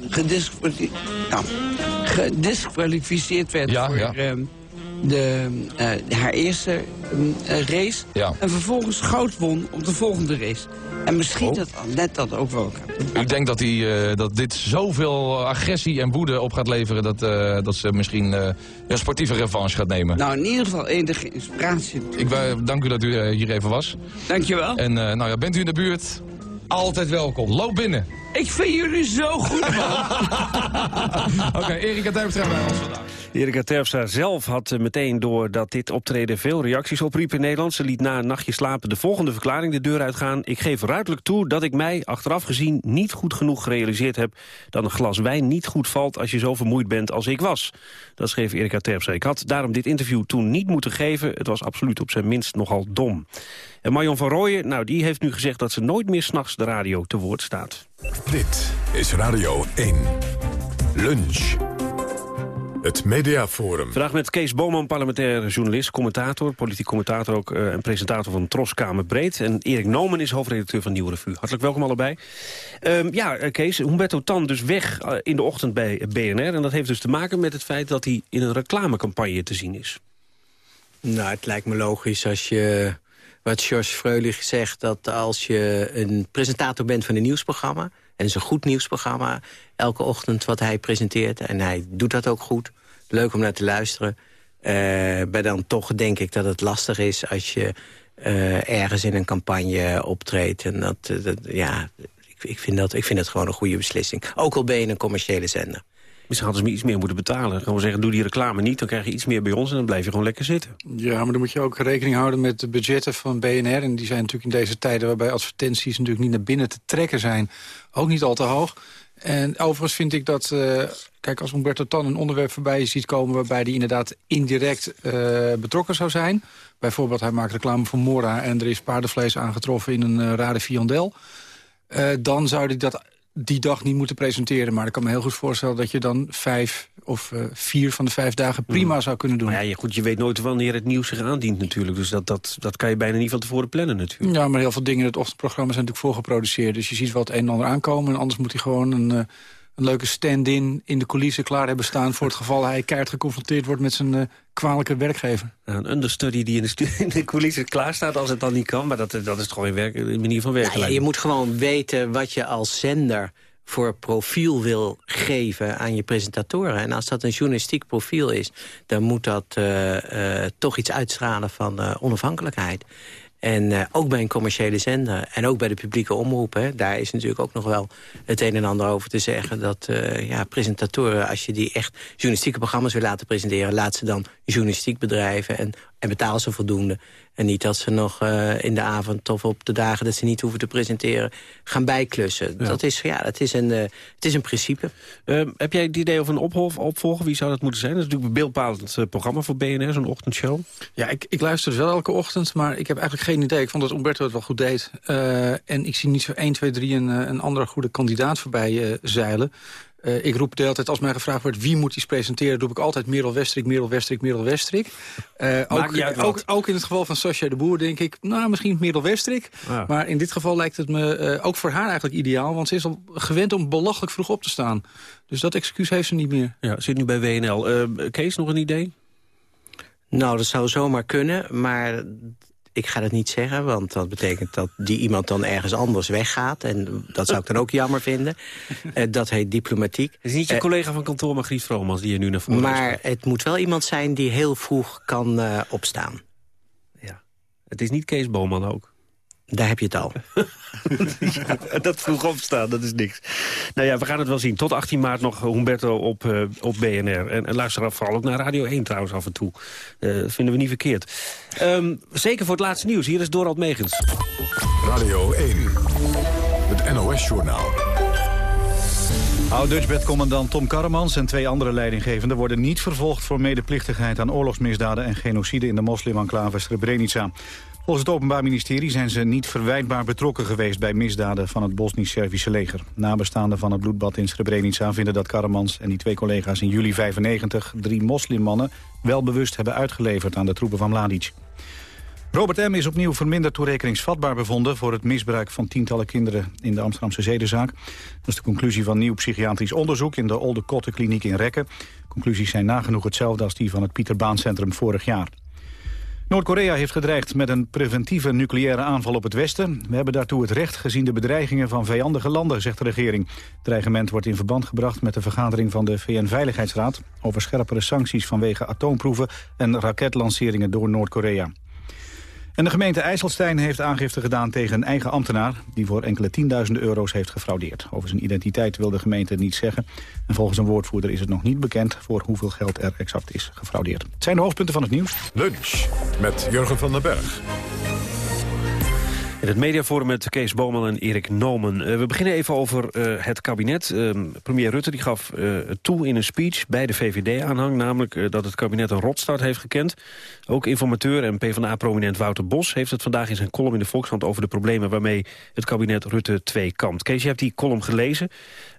Speaker 25: gedisqualificeerd, nou, gedisqualificeerd werd
Speaker 24: ja,
Speaker 25: voor
Speaker 24: ja.
Speaker 25: Uh, de, uh, haar eerste uh, race.
Speaker 24: Ja.
Speaker 25: En vervolgens goud won op de volgende race. En misschien oh. dat net dat ook wel kan.
Speaker 24: Ik denk dat, die, uh, dat dit zoveel agressie en woede op gaat leveren... dat, dat ze misschien een sportieve revanche gaat nemen.
Speaker 25: Nou, in ieder geval enige inspiratie.
Speaker 24: Ik dank u dat u hier even was.
Speaker 25: Dank je wel.
Speaker 24: En nou ja, bent u in de buurt? Altijd welkom. Loop binnen.
Speaker 25: Ik vind jullie zo goed, man.
Speaker 24: Oké, okay, Erika Terpstra bij ons vandaag.
Speaker 15: Erika Terpstra zelf had meteen door dat dit optreden veel reacties opriep in Nederland. Ze liet na een nachtje slapen de volgende verklaring de deur uitgaan. Ik geef ruidelijk toe dat ik mij, achteraf gezien, niet goed genoeg gerealiseerd heb... dat een glas wijn niet goed valt als je zo vermoeid bent als ik was. Dat schreef Erika Terpstra. Ik had daarom dit interview toen niet moeten geven. Het was absoluut op zijn minst nogal dom. En Marion van Rooyen, nou, die heeft nu gezegd dat ze nooit meer s'nachts de radio te woord staat.
Speaker 1: Dit is Radio 1. Lunch. Het Mediaforum.
Speaker 15: Vandaag met Kees Boman, parlementair journalist, commentator, politiek commentator ook uh, en presentator van Troskamer Breed. En Erik Nomen is hoofdredacteur van Nieuwe Revue. Hartelijk welkom allebei. Um, ja, Kees, Humberto Tan dus weg uh, in de ochtend bij BNR. En dat heeft dus te maken met het feit dat hij in een reclamecampagne te zien is.
Speaker 26: Nou, het lijkt me logisch als je wat George Freulich zegt... dat als je een presentator bent van een nieuwsprogramma... en is een goed nieuwsprogramma, elke ochtend wat hij presenteert... en hij doet dat ook goed, leuk om naar te luisteren... Uh, maar dan toch denk ik dat het lastig is als je uh, ergens in een campagne optreedt. En dat, dat ja, ik, ik, vind dat, ik vind dat gewoon een goede beslissing. Ook al ben je een commerciële zender.
Speaker 15: Misschien hadden ze me iets meer moeten betalen. Gewoon zeggen, doe die reclame niet, dan krijg je iets meer bij ons... en dan blijf je gewoon lekker zitten.
Speaker 2: Ja, maar dan moet je ook rekening houden met de budgetten van BNR. En die zijn natuurlijk in deze tijden waarbij advertenties natuurlijk niet naar binnen te trekken zijn... ook niet al te hoog. En overigens vind ik dat, uh, kijk, als Umberto Tan een onderwerp voorbij ziet komen... waarbij hij inderdaad indirect uh, betrokken zou zijn. Bijvoorbeeld, hij maakt reclame voor Mora... en er is paardenvlees aangetroffen in een uh, rare viandel. dan zou hij dat
Speaker 27: die dag niet moeten presenteren. Maar ik kan me heel goed voorstellen dat je dan vijf of uh, vier van de vijf dagen prima zou kunnen doen.
Speaker 15: Maar ja, goed, je weet nooit wanneer het nieuws zich aandient natuurlijk. Dus dat, dat, dat kan je bijna niet van tevoren plannen natuurlijk.
Speaker 27: Ja, maar heel veel dingen in het ochtendprogramma zijn natuurlijk voorgeproduceerd. Dus je ziet wel het een en ander aankomen. En anders moet hij gewoon een... Uh, een leuke stand-in in de coulissen klaar hebben staan... voor het geval hij keihard geconfronteerd wordt met zijn uh, kwalijke werkgever.
Speaker 15: een understudy die in de, in de coulissen klaar staat als het dan niet kan. Maar dat, dat is toch gewoon een, werk, een manier van werken.
Speaker 26: Nou ja, je moet gewoon weten wat je als zender voor profiel wil geven aan je presentatoren. En als dat een journalistiek profiel is... dan moet dat uh, uh, toch iets uitstralen van uh, onafhankelijkheid. En uh, ook bij een commerciële zender en ook bij de publieke omroep... Hè, daar is natuurlijk ook nog wel het een en ander over te zeggen... dat uh, ja, presentatoren, als je die echt journalistieke programma's wil laten presenteren... laat ze dan journalistiek bedrijven en, en betaal ze voldoende. En niet dat ze nog uh, in de avond of op de dagen dat ze niet hoeven te presenteren... gaan bijklussen. Ja. Dat, is, ja, dat is een, het is een principe.
Speaker 15: Uh, heb jij het idee over een ophof, opvolger? Wie zou dat moeten zijn? Dat is natuurlijk een beeldbepalend programma voor BNR, zo'n ochtendshow.
Speaker 27: Ja, ik, ik luister dus wel elke ochtend, maar ik heb eigenlijk geen idee. Ik vond dat Umberto het wel goed deed. Uh, en ik zie niet zo 1, 2, 3 een, een andere goede kandidaat voorbij zeilen. Uh, ik roep de hele tijd, als mij gevraagd wordt wie moet iets presenteren... roep ik altijd Merel Westrik, Merel Westrik, Merel Westrik. Uh, ook, ook, ook, in het geval van Sascha de Boer denk ik... nou, misschien Merel Westrik. Ja. Maar in dit geval lijkt het me uh, ook voor haar eigenlijk ideaal... want ze is al gewend om belachelijk vroeg op te staan. Dus dat excuus heeft ze niet meer.
Speaker 15: Ja, zit nu bij WNL. Kees, nog een idee?
Speaker 26: Nou, dat zou zomaar kunnen, maar ik ga dat niet zeggen, want dat betekent dat die iemand dan ergens anders weggaat. En dat zou ik dan ook jammer vinden. Uh, dat heet diplomatiek. Het
Speaker 15: is niet je uh, collega van kantoor Margriet Vromans die je nu naar voren
Speaker 26: Maar het moet wel iemand zijn die heel vroeg kan uh, opstaan.
Speaker 15: Ja. Het is niet Kees Boman ook.
Speaker 26: Daar heb je het al.
Speaker 15: ja, dat vroeg opstaan, dat is niks. Nou ja, we gaan het wel zien. Tot 18 maart nog Humberto op, uh, op BNR. En, en luister vooral ook naar Radio 1 trouwens af en toe. Uh, dat vinden we niet verkeerd. Um, zeker voor het laatste nieuws. Hier is Dorald Megens.
Speaker 1: Radio 1, het NOS-journaal.
Speaker 2: Oud-Dutchbed-commandant Tom Karremans en twee andere leidinggevenden... worden niet vervolgd voor medeplichtigheid aan oorlogsmisdaden... en genocide in de moslim-enclave Srebrenica. Volgens het Openbaar Ministerie zijn ze niet verwijtbaar betrokken geweest... bij misdaden van het Bosnisch-Servische leger. Nabestaanden van het bloedbad in Srebrenica vinden dat Karamans en die twee collega's in juli 95... drie moslimmannen wel bewust hebben uitgeleverd aan de troepen van Mladic. Robert M. is opnieuw verminderd toerekeningsvatbaar bevonden... voor het misbruik van tientallen kinderen in de Amsterdamse zedenzaak. Dat is de conclusie van nieuw psychiatrisch onderzoek... in de Olde Kotte Kliniek in Rekken. Conclusies zijn nagenoeg hetzelfde als die van het Pieter Baan Centrum vorig jaar. Noord-Korea heeft gedreigd met een preventieve nucleaire aanval op het Westen. We hebben daartoe het recht gezien de bedreigingen van vijandige landen, zegt de regering. Het dreigement wordt in verband gebracht met de vergadering van de VN-veiligheidsraad... over scherpere sancties vanwege atoomproeven en raketlanceringen door Noord-Korea. En de gemeente IJsselstein heeft aangifte gedaan tegen een eigen ambtenaar... die voor enkele tienduizenden euro's heeft gefraudeerd. Over zijn identiteit wil de gemeente niet zeggen. En volgens een woordvoerder is het nog niet bekend... voor hoeveel geld er exact is gefraudeerd. Het zijn de hoofdpunten van het nieuws.
Speaker 1: Lunch met Jurgen van den Berg.
Speaker 15: In het mediaforum met Kees Boman en Erik Nomen. Uh, we beginnen even over uh, het kabinet. Uh, premier Rutte die gaf toe in een speech bij de VVD-aanhang... namelijk dat het kabinet een rotstart heeft gekend. Ook informateur en PvdA-prominent Wouter Bos... heeft het vandaag in zijn column in de Volkskrant... over de problemen waarmee het kabinet Rutte 2 kampt. Kees, je hebt die column gelezen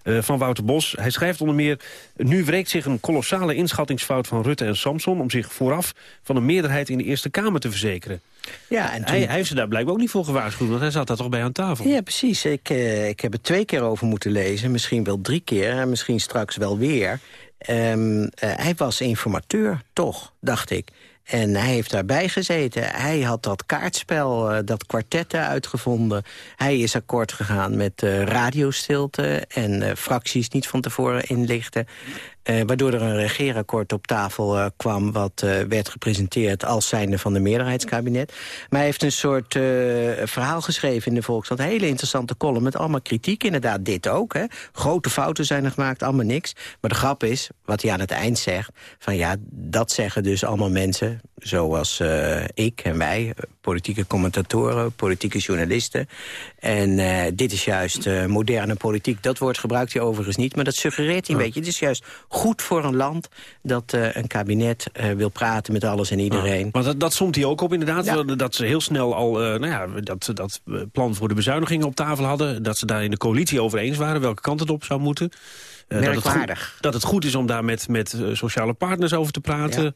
Speaker 15: van Wouter Bos. Hij schrijft onder meer... nu wreekt zich een kolossale inschattingsfout van Rutte en Samson... om zich vooraf van een meerderheid in de Eerste Kamer te verzekeren. Ja, en toen... hij, hij heeft ze daar blijkbaar ook niet voor gewaarschuwd, want hij zat daar toch bij aan tafel.
Speaker 26: Ja, precies. Ik, uh, ik heb het twee keer over moeten lezen, misschien wel drie keer... en misschien straks wel weer. Um, uh, hij was informateur, toch, dacht ik. En hij heeft daarbij gezeten. Hij had dat kaartspel, uh, dat kwartetten uitgevonden. Hij is akkoord gegaan met uh, radiostilte en uh, fracties niet van tevoren inlichten. Uh, waardoor er een regeerakkoord op tafel uh, kwam... wat uh, werd gepresenteerd als zijnde van de meerderheidskabinet. Maar hij heeft een soort verhaal geschreven in de Volkskrant. Een hele interessante column met allemaal kritiek. Inderdaad, dit ook. Hè. Grote fouten zijn er gemaakt, allemaal niks. Maar de grap is, wat hij aan het eind zegt... van ja, dat zeggen dus allemaal mensen... zoals eh, ik en wij, eh, politieke commentatoren, politieke journalisten. En uh, dit is juist uh, moderne politiek. Dat woord gebruikt hij overigens niet, maar dat suggereert hij een beetje. Het is juist goed voor een land dat uh, een kabinet wil praten met alles en iedereen.
Speaker 15: Maar dat, dat somt hij ook op inderdaad, ja. dat ze heel snel al nou ja, dat, dat plan voor de bezuinigingen op tafel hadden. Dat ze daar in de coalitie over eens waren welke kant het op zou moeten. Dat het, goed, dat het goed is om daar met, met sociale partners over te praten.
Speaker 26: Ja.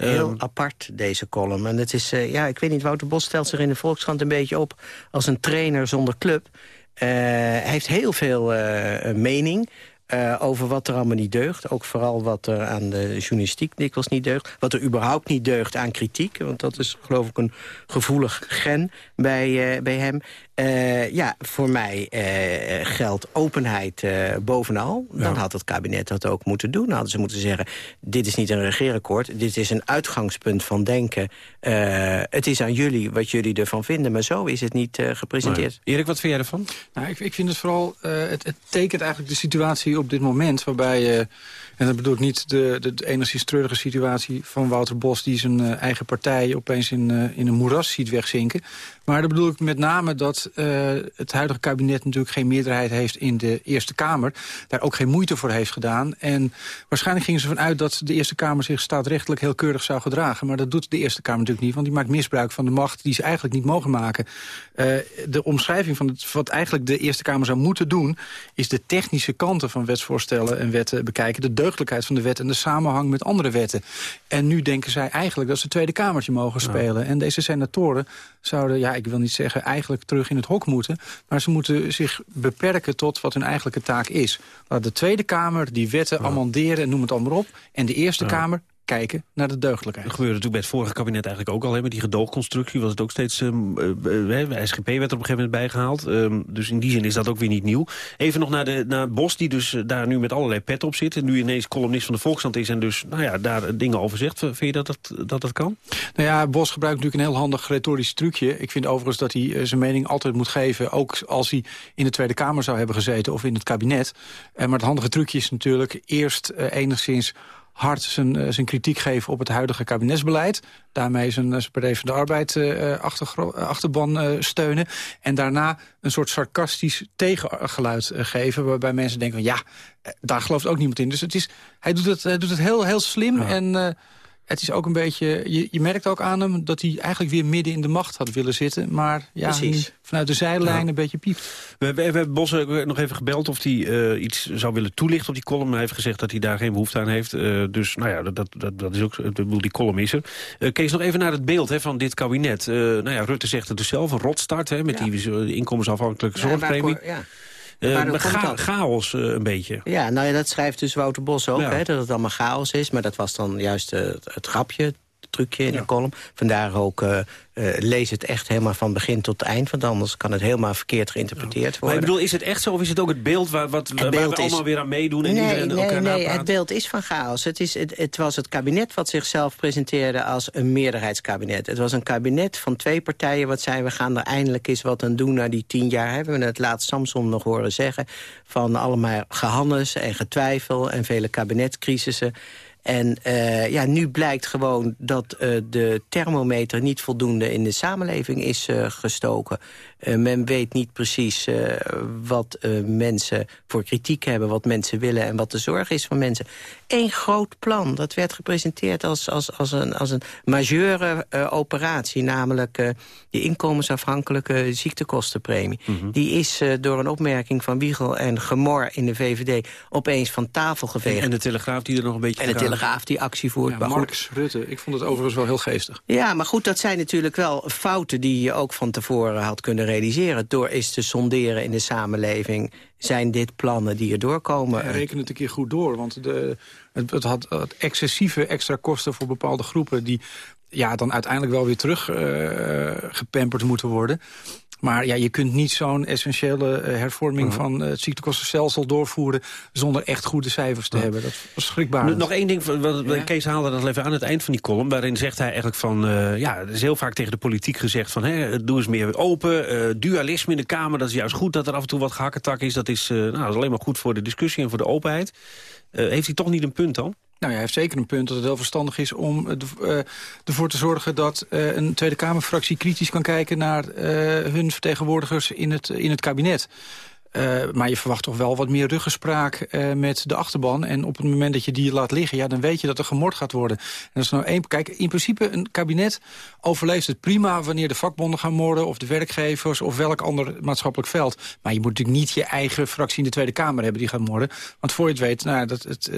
Speaker 26: Heel um, apart, deze column. En het is, uh, ja, ik weet niet, Wouter Bos stelt zich in de Volkskrant een beetje op... als een trainer zonder club. Uh, hij heeft heel veel uh, mening. Uh, over wat er allemaal niet deugt. Ook vooral wat er aan de journalistiek dikwijls niet deugt. Wat er überhaupt niet deugt aan kritiek. Want dat is geloof ik een gevoelig gen bij, uh, bij hem. Uh, ja, voor mij geldt openheid bovenal. Dan ja. had het kabinet dat ook moeten doen. Dan hadden ze moeten zeggen, dit is niet een regeerakkoord. Dit is een uitgangspunt van denken. het is aan jullie wat jullie ervan vinden. Maar zo is het niet gepresenteerd.
Speaker 15: Nee. Erik, wat vind jij ervan?
Speaker 27: Nou, ik, ik vind het vooral, het, het tekent eigenlijk de situatie op dit moment... waarbij je, en dat bedoel ik niet de, de, enigszins treurige situatie van Wouter Bos... die zijn uh, eigen partij opeens in, uh, in een moeras ziet wegzinken... Maar dan bedoel ik met name dat uh, het huidige kabinet natuurlijk geen meerderheid heeft in de Eerste Kamer. Daar ook geen moeite voor heeft gedaan. En waarschijnlijk gingen ze ervan uit dat de Eerste Kamer zich staatrechtelijk heel keurig zou gedragen. Maar dat doet de Eerste Kamer natuurlijk niet, want die maakt misbruik van de macht die ze eigenlijk niet mogen maken. De omschrijving van wat eigenlijk de Eerste Kamer zou moeten doen, is de technische kanten van wetsvoorstellen en wetten bekijken. De van de wet en de samenhang met andere wetten. En nu denken zij eigenlijk dat ze het Tweede Kamertje mogen spelen. Ja. En deze senatoren zouden, ja, ik wil niet zeggen eigenlijk terug in het hok moeten... maar ze moeten zich beperken tot wat hun eigenlijke taak is. Laat de Tweede Kamer die wetten ja. amenderen, noem het allemaal op... en de Eerste ja. Kamer kijken naar de deugdelijkheid.
Speaker 15: Dat gebeurde natuurlijk bij het vorige kabinet eigenlijk ook al. Hè, met die gedoogconstructie was het ook steeds... Um, uh, SGP werd er op een gegeven moment bijgehaald. Um, dus in die zin is dat ook weer niet nieuw. Even nog naar, de, naar Bos, die dus daar nu met allerlei pet op zit... en nu ineens columnist van de Volkskrant is... en dus nou ja, daar dingen over zegt. Vind je dat dat, dat, dat kan?
Speaker 27: Nou ja, Bos gebruikt natuurlijk een heel handig retorisch trucje. Ik vind overigens dat hij uh, zijn mening altijd moet geven... ook als hij in de Tweede Kamer zou hebben gezeten of in het kabinet. Maar het handige trucje is natuurlijk eerst enigszins hard zijn, uh, zijn kritiek geven op het huidige kabinetsbeleid. Daarmee zijn, zijn Partij van de Arbeid uh, achter, achterban uh, steunen. En daarna een soort sarcastisch tegengeluid geven... waarbij mensen denken van ja, daar gelooft ook niemand in. Dus het is, hij doet het, hij doet het heel, heel slim ja. en... Het is ook een beetje, je, je merkt ook aan hem dat hij eigenlijk weer midden in de macht had willen zitten. Maar ja, vanuit de zijlijn ja. een beetje piept.
Speaker 15: We, we hebben Bos nog even gebeld of hij uh, iets zou willen toelichten op die column. Hij heeft gezegd dat hij daar geen behoefte aan heeft. Uh, dus nou ja, dat, dat, dat is ook, die column is er. Uh, Kees, nog even naar het beeld hè, van dit kabinet. nou ja, Rutte zegt het dus zelf, een rotstart hè, met ja. die inkomensafhankelijke zorgpremie. Ja. Uh, ga chaos uh, een beetje.
Speaker 26: Ja, nou ja, dat schrijft dus Wouter Bos ook, ja. hè, dat het allemaal chaos is. Maar dat was dan juist uh, het, het grapje, het trucje in ja. de column. Vandaar ook uh, lees het echt helemaal van begin tot eind. Want anders kan het helemaal verkeerd geïnterpreteerd worden.
Speaker 15: Maar ik bedoel, is het echt zo of is het ook het beeld waar, wat, het waar beeld we allemaal is... weer aan meedoen? En
Speaker 26: nee,
Speaker 15: iedereen
Speaker 26: nee,
Speaker 15: elkaar
Speaker 26: nee het beeld is van chaos. Het, is, het, het, was het kabinet wat zichzelf presenteerde als een meerderheidskabinet. Het was een kabinet van twee partijen. Wat zijn we gaan er eindelijk eens wat aan doen na die tien jaar. Hebben we het laatst Samson nog horen zeggen. Van allemaal gehannes en getwijfel en vele kabinetscrisissen. En uh, ja, nu blijkt gewoon dat uh, de thermometer niet voldoende in de samenleving is uh, gestoken. men weet niet precies wat mensen voor kritiek hebben, wat mensen willen en wat de zorg is van mensen. Eén groot plan, dat werd gepresenteerd als, als, als, een, als een majeure operatie, namelijk de inkomensafhankelijke ziektekostenpremie. Mm -hmm. Die is door een opmerking van Wiegel en Gemor in de VVD opeens van tafel geveegd.
Speaker 15: En, en de Telegraaf die er nog een beetje...
Speaker 26: Telegraaf die actie voert.
Speaker 27: Ja,
Speaker 26: maar
Speaker 27: Marx,
Speaker 26: goed.
Speaker 27: Rutte, ik vond het overigens wel heel geestig.
Speaker 26: Ja, maar goed, dat zijn natuurlijk wel fouten die je ook van tevoren had kunnen realiseren. Door eens te sonderen in de samenleving. Zijn dit plannen die er doorkomen?
Speaker 27: Ja, reken het een keer goed door, want de, het, het had het excessieve extra kosten voor bepaalde groepen... die ja, dan uiteindelijk wel weer terug uh, gepamperd moeten worden. Maar ja, je kunt niet zo'n essentiële uh, hervorming uh -huh. van het ziektekostenstelsel doorvoeren... zonder echt goede cijfers te uh -huh. hebben. Dat was schrikbaar.
Speaker 15: Nog één ding, wat, ja. Kees haalde dat even aan het eind van die column... waarin zegt hij eigenlijk van... ja, er is heel vaak tegen de politiek gezegd van... Hè, doe eens meer open, dualisme in de Kamer... dat is juist goed dat er af en toe wat gehakketak is. Dat is, nou, dat is alleen maar goed voor de discussie en voor de openheid. heeft hij toch niet een punt dan?
Speaker 27: Nou ja, hij heeft zeker een punt dat het heel verstandig is om uh, ervoor te zorgen dat uh, een Tweede Kamerfractie kritisch kan kijken naar hun vertegenwoordigers in het, in het kabinet. Maar je verwacht toch wel wat meer ruggespraak met de achterban. En op het moment dat je die laat liggen, ja, dan weet je dat er gemord gaat worden. En dat is nou één. Kijk, in principe, een kabinet overleeft het prima wanneer de vakbonden gaan moorden... of de werkgevers of welk ander maatschappelijk veld. Maar je moet natuurlijk niet je eigen fractie in de Tweede Kamer hebben die gaat moorden. Want voor je het weet, nou, dat, het,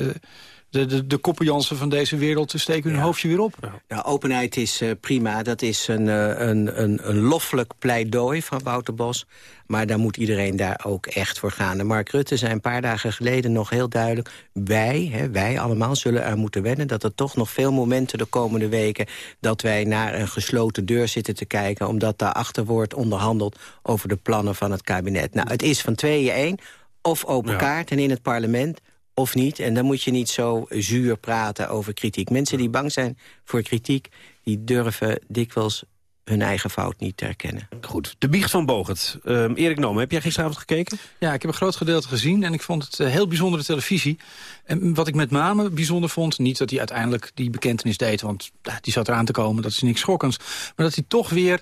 Speaker 27: de, de, de koppenjansen van deze wereld steken hun ja. hoofdje weer op.
Speaker 26: Ja, openheid is uh, prima. Dat is een, uh, een, een, een loffelijk pleidooi van Wouter Bos. Maar daar moet iedereen daar ook echt voor gaan. En Mark Rutte zei een paar dagen geleden nog heel duidelijk... wij, hè, wij allemaal, zullen er moeten wennen... dat er toch nog veel momenten de komende weken... dat wij naar een gesloten deur zitten te kijken... omdat daarachter wordt onderhandeld over de plannen van het kabinet. Nou, het is van tweeën één, of open ja. kaart en in het parlement of niet. En dan moet je niet zo zuur praten over kritiek. Mensen die bang zijn voor kritiek, die durven dikwijls hun eigen fout niet te herkennen.
Speaker 15: Goed, de biecht van Bogert. Uh, Erik Noem, heb jij gisteravond gekeken?
Speaker 27: Ja, ik heb een groot gedeelte gezien en ik vond het uh, heel bijzondere televisie. En wat ik met name bijzonder vond, niet dat hij uiteindelijk die bekentenis deed... want uh, die zat eraan te komen, dat is niks schokkends... maar dat hij toch weer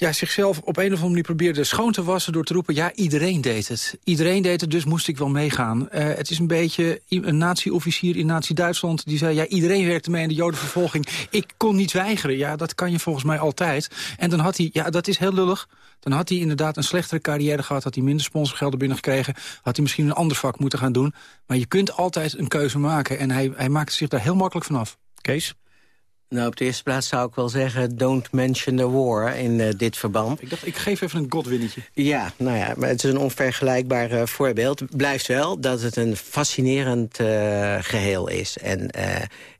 Speaker 27: ja, zichzelf op een of andere manier probeerde schoon te wassen... door te roepen, ja, iedereen deed het. Iedereen deed het, dus moest ik wel meegaan. Uh, het is een beetje een nazi-officier in nazi-Duitsland... die zei, ja, iedereen werkte mee in de jodenvervolging. Ik kon niet weigeren. Ja, dat kan je volgens mij altijd. En dan had hij, ja, dat is heel lullig... Dan had hij inderdaad een slechtere carrière gehad. Had hij minder sponsorgelden binnengekregen. Had hij misschien een ander vak moeten gaan doen. Maar je kunt altijd een keuze maken. En hij, hij maakte zich daar heel makkelijk vanaf.
Speaker 15: Kees?
Speaker 26: Nou, op de eerste plaats zou ik wel zeggen... don't mention the war in uh, dit verband.
Speaker 27: Ik dacht, ik geef even een godwinnetje.
Speaker 26: Ja, nou ja, maar het is een onvergelijkbaar uh, voorbeeld. Blijft wel dat het een fascinerend uh, geheel is. En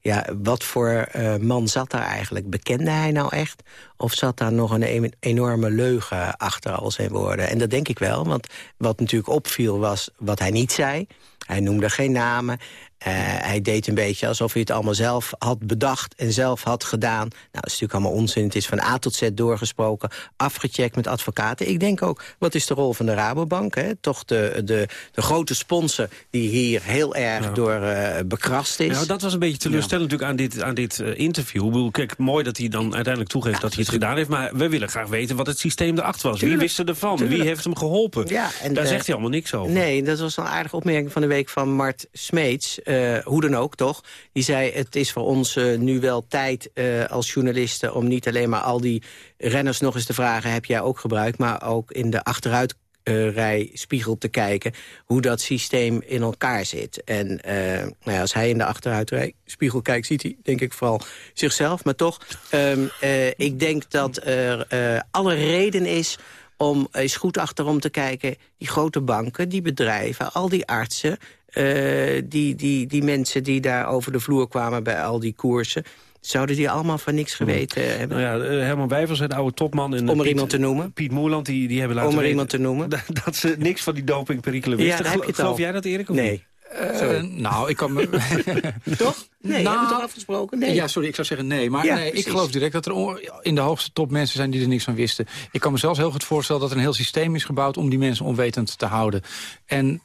Speaker 26: ja, wat voor man zat daar eigenlijk? Bekende hij nou echt? Of zat daar nog een enorme leugen achter al zijn woorden? En dat denk ik wel, want wat natuurlijk opviel was wat hij niet zei. Hij noemde geen namen. Uh, hij deed een beetje alsof hij het allemaal zelf had bedacht en zelf had gedaan. Nou, dat is natuurlijk allemaal onzin. Het is van A tot Z doorgesproken, afgecheckt met advocaten. Ik denk ook, wat is de rol van de Rabobank? Hè? Toch de, de, de grote sponsor die hier heel erg ja. door uh, bekrast is.
Speaker 15: Nou, dat was een beetje teleurstellend ja. natuurlijk aan dit, aan dit uh, interview. Ik bedoel, kijk, mooi dat hij dan uiteindelijk toegeeft ja, dat hij het gedaan heeft. Maar we willen graag weten wat het systeem erachter was. Tuurlijk, Wie wist er ervan? Tuurlijk. Wie heeft hem geholpen?
Speaker 26: Ja,
Speaker 15: en Daar zegt hij allemaal niks over.
Speaker 26: Nee, dat was een aardige opmerking van de week van Mart Smeets. Uh, hoe dan ook, toch? Die zei, het is voor ons uh, nu wel tijd uh, als journalisten... om niet alleen maar al die renners nog eens te vragen... heb jij ook gebruikt, maar ook in de achteruit rij spiegel te kijken... hoe dat systeem in elkaar zit. En nou ja, als hij in de achteruitrij spiegel kijkt... ziet hij, denk ik, vooral zichzelf. Maar toch, uh, ik denk dat er alle reden is om eens goed achterom te kijken. Die grote banken, die bedrijven, al die artsen... Uh, die, die, die mensen die daar over de vloer kwamen bij al die koersen... Zouden die allemaal van niks geweten hmm. hebben?
Speaker 15: Nou ja, Herman Wijvers, de oude topman... En
Speaker 26: Om er
Speaker 15: Piet,
Speaker 26: iemand te noemen.
Speaker 15: Piet Moerland, die, die hebben laten
Speaker 26: Om er
Speaker 15: weten,
Speaker 26: iemand te noemen.
Speaker 15: Dat, dat ze niks van die dopingperikelen wisten.
Speaker 26: Ja, heb je
Speaker 15: Geloof jij dat, Erik? Of
Speaker 26: nee.
Speaker 27: Uh, nou, ik kan me...
Speaker 26: Toch? Nee, nou, hebben toch afgesproken? Nee.
Speaker 27: Ja, sorry, ik zou zeggen nee. Maar ja, nee, ik geloof direct dat er in de hoogste top mensen zijn die er niks van wisten. Ik kan me zelfs heel goed voorstellen dat er een heel systeem is gebouwd... om die mensen onwetend te houden. En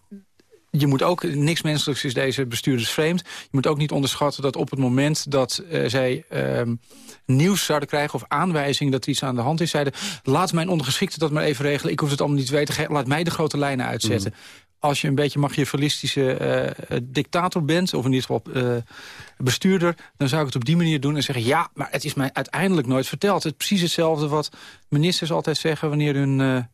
Speaker 27: je moet ook, niks menselijks is deze bestuurders vreemd. Je moet ook niet onderschatten dat op het moment dat uh, zij uh, nieuws zouden krijgen... of aanwijzingen dat er iets aan de hand is, zeiden... laat mijn ondergeschikte dat maar even regelen, ik hoef het allemaal niet te weten... laat mij de grote lijnen uitzetten. Mm. Als je een beetje machiavellistische uh, dictator bent, of in ieder geval uh, bestuurder... dan zou ik het op die manier doen en zeggen... ja, maar het is mij uiteindelijk nooit verteld. Het is precies hetzelfde wat ministers altijd zeggen... wanneer hun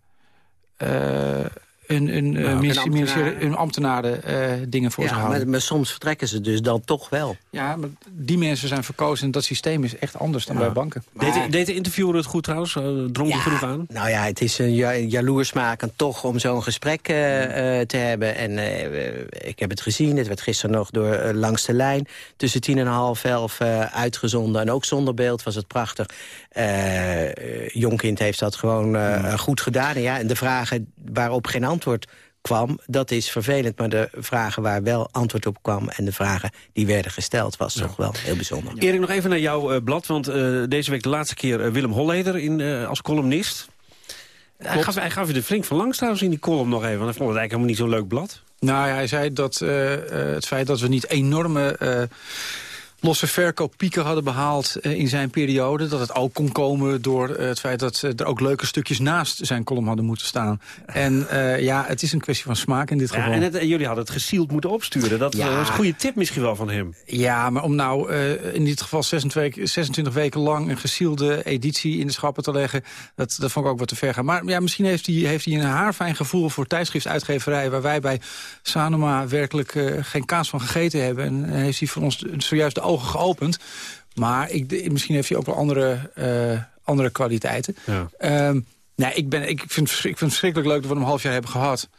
Speaker 27: een, een, nou, ministerie, een ambtenaren uh, dingen voor
Speaker 26: ja,
Speaker 27: zich houden.
Speaker 26: Maar, maar, soms vertrekken ze dus dan toch wel.
Speaker 27: Ja, maar die mensen zijn verkozen en dat systeem is echt anders dan ja. bij banken.
Speaker 15: Maar... Deed, deed de interviewer het goed trouwens? Uh, drong
Speaker 26: ja,
Speaker 15: je genoeg aan?
Speaker 26: Nou ja, het is een ja, jaloersmakend toch om zo'n gesprek uh, te hebben. En ik heb het gezien, het werd gisteren nog door Langs de Lijn... tussen tien en half elf uitgezonden. En ook zonder beeld was het prachtig. Jonkind heeft dat gewoon goed gedaan. En, ja, en de vragen waarop geen antwoord antwoord kwam, dat is vervelend. Maar de vragen waar wel antwoord op kwam... en de vragen die werden gesteld, was ja. toch wel heel bijzonder.
Speaker 15: Erik, nog even naar jouw uh, blad. Want uh, deze week de laatste keer uh, Willem Holleder in, als columnist. Hij gaf, hij gaf je de flink van langs trouwens in die column nog even. Want hij vond het eigenlijk helemaal niet zo'n leuk blad.
Speaker 27: Nou ja, hij zei dat uh, het feit dat we niet enorme... Losse verkooppieken hadden behaald uh, in zijn periode. Dat het ook kon komen door uh, het feit dat er ook leuke stukjes naast zijn column hadden moeten staan. En ja, het is een kwestie van smaak in dit
Speaker 15: ja,
Speaker 27: geval.
Speaker 15: En, het, en, jullie hadden het gesield moeten opsturen. Dat ja. was een goede tip misschien wel van hem.
Speaker 27: Ja, maar om nou in dit geval 26 weken, 26 weken lang een gesielde editie in de schappen te leggen... dat, dat vond ik ook wat te ver gaan. Maar ja, misschien heeft hij, heeft hij een haarfijn gevoel voor tijdschriftuitgeverij... waar wij bij Sanoma werkelijk geen kaas van gegeten hebben. En heeft hij voor ons zojuist de ogen geopend. Maar ik, misschien heeft hij ook wel andere, uh, andere kwaliteiten. Ja. Um, nee, ik, ben, ik, vind, ik vind het verschrikkelijk leuk dat we hem een half jaar hebben gehad.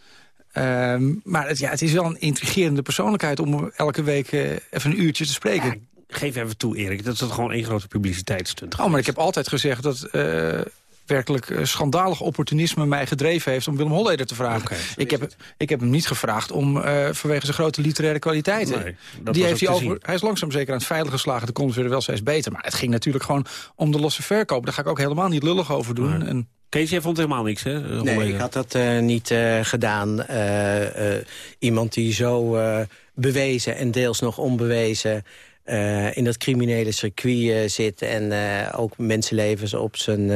Speaker 27: Um, maar het, ja, het is wel een intrigerende persoonlijkheid... om elke week uh, even een uurtje te spreken. Ja,
Speaker 15: geef even toe, Erik. Dat is gewoon één grote publiciteitsstunt.
Speaker 27: Oh, maar ik heb altijd gezegd dat... Uh, werkelijk schandalig opportunisme mij gedreven heeft... om Willem Holleder te vragen. Okay, ik, heb, ik heb hem niet gevraagd om uh, vanwege zijn grote literaire kwaliteiten. Nee, Die heeft hij, over, hij is langzaam zeker aan het veilig geslagen. De komst weer wel steeds beter. Maar het ging natuurlijk gewoon om de losse verkoop. Daar ga ik ook helemaal niet lullig over doen.
Speaker 15: Nee.
Speaker 27: En,
Speaker 15: Kees, jij vond helemaal niks, hè?
Speaker 26: Nee, ik had dat uh, niet uh, gedaan. Uh, iemand die zo bewezen en deels nog onbewezen... Uh, in dat criminele circuit uh, zit... en uh, ook mensenlevens op zijn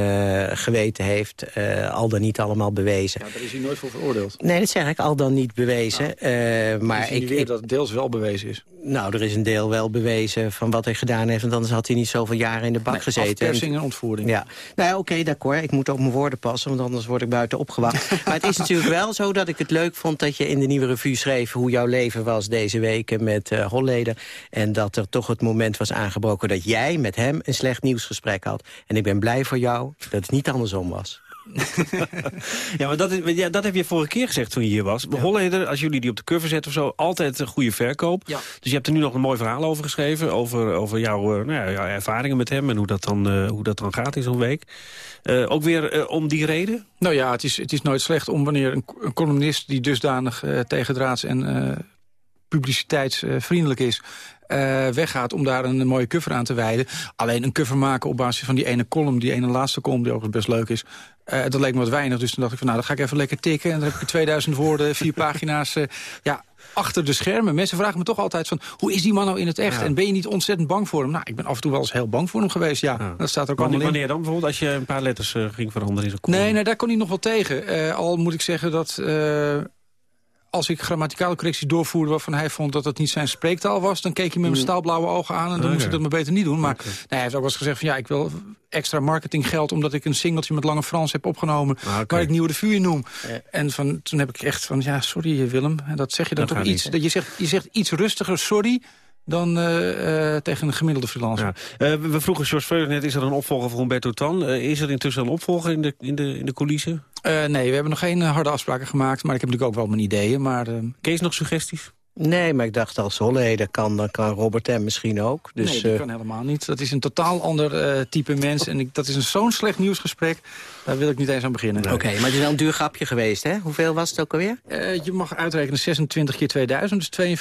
Speaker 26: geweten heeft... al dan niet allemaal bewezen.
Speaker 27: Ja, daar is hij nooit voor veroordeeld.
Speaker 26: Nee, dat zeg ik, al dan niet bewezen.
Speaker 27: Nou,
Speaker 26: maar
Speaker 27: ik,
Speaker 26: ik,
Speaker 27: dat het deels wel bewezen is.
Speaker 26: Nou, er is een deel wel bewezen van wat hij gedaan heeft... want anders had hij niet zoveel jaren in de bak
Speaker 27: nee,
Speaker 26: gezeten.
Speaker 27: Afpersing en ontvoering.
Speaker 26: Ja, nou ja, oké, okay, d'accord. Ik moet op mijn woorden passen, want anders word ik buiten opgewacht. maar het is natuurlijk wel zo dat ik het leuk vond... dat je in de Nieuwe Revue schreef hoe jouw leven was deze weken met uh, Holleder. En dat er toch het moment was aangebroken dat jij met hem een slecht nieuwsgesprek had. En ik ben blij voor jou dat het niet andersom was.
Speaker 15: ja, maar dat, is, ja, dat heb je vorige keer gezegd toen je hier was. Ja. Holleder, als jullie die op de cover zetten of zo, altijd een goede verkoop. Ja. Dus je hebt er nu nog een mooi verhaal over geschreven. Over, over jouw, uh, nou ja, jouw ervaringen met hem en hoe dat dan, uh, hoe dat dan gaat in zo'n week. Uh, ook weer om die reden?
Speaker 27: Nou ja, het is, het is nooit slecht om wanneer een, een columnist die dusdanig tegendraads en publiciteitsvriendelijk is... Uh, weggaat om daar een, een, mooie cover aan te wijden. Alleen een cover maken op basis van die ene column... die ene laatste column, die ook best leuk is... Uh, dat leek me wat weinig, dus toen dacht ik van... nou, dan ga ik even lekker tikken. En dan heb ik 2000 woorden, vier pagina's... Uh, ja, achter de schermen. Mensen vragen me toch altijd van... hoe is die man nou in het echt? Ja. En ben je niet ontzettend bang voor hem? Nou, ik ben af en toe wel eens heel bang voor hem geweest, ja. ja. Dat staat er ook
Speaker 15: wanneer,
Speaker 27: allemaal
Speaker 15: in. Wanneer dan? Bijvoorbeeld als je een paar letters uh, ging veranderen in zijn?
Speaker 27: Nee, nee, daar kon hij nog wel tegen. Uh, al moet ik zeggen dat... Uh, als ik grammaticale correcties doorvoerde waarvan hij vond dat het niet zijn spreektaal was... dan keek hij met mijn staalblauwe ogen aan en dan okay. moest ik dat maar beter niet doen. Maar okay. nee, hij heeft ook wel eens gezegd van ja, ik wil extra marketinggeld... omdat ik een singeltje met Lange Frans heb opgenomen... Okay. waar ik Nieuwe de Vuur noem. Ja. En van, toen heb ik echt van, ja, sorry Willem, dat zeg je dan dat toch iets... Niet, dat je, zegt, je zegt iets rustiger, sorry dan uh, uh, tegen een gemiddelde freelancer.
Speaker 15: Ja. Uh, we vroegen George Veulig net, is er een opvolger voor Humberto Tan? is er intussen een opvolger in de, in de, in de coulissen?
Speaker 27: Nee, we hebben nog geen harde afspraken gemaakt, maar ik heb natuurlijk ook wel mijn ideeën. Maar,
Speaker 15: Kees, nog suggesties?
Speaker 26: Nee, maar ik dacht als Holleder kan, dan kan Robert M misschien ook. Dus,
Speaker 27: nee, dat kan helemaal niet. Dat is een totaal ander uh, type mens. En ik, dat is een zo'n slecht nieuwsgesprek. Daar wil ik niet eens aan beginnen.
Speaker 26: Oké, okay, maar het is wel een duur grapje geweest, hè? Hoeveel was het ook alweer?
Speaker 27: Uh, je mag uitrekenen 26 keer 2000, dus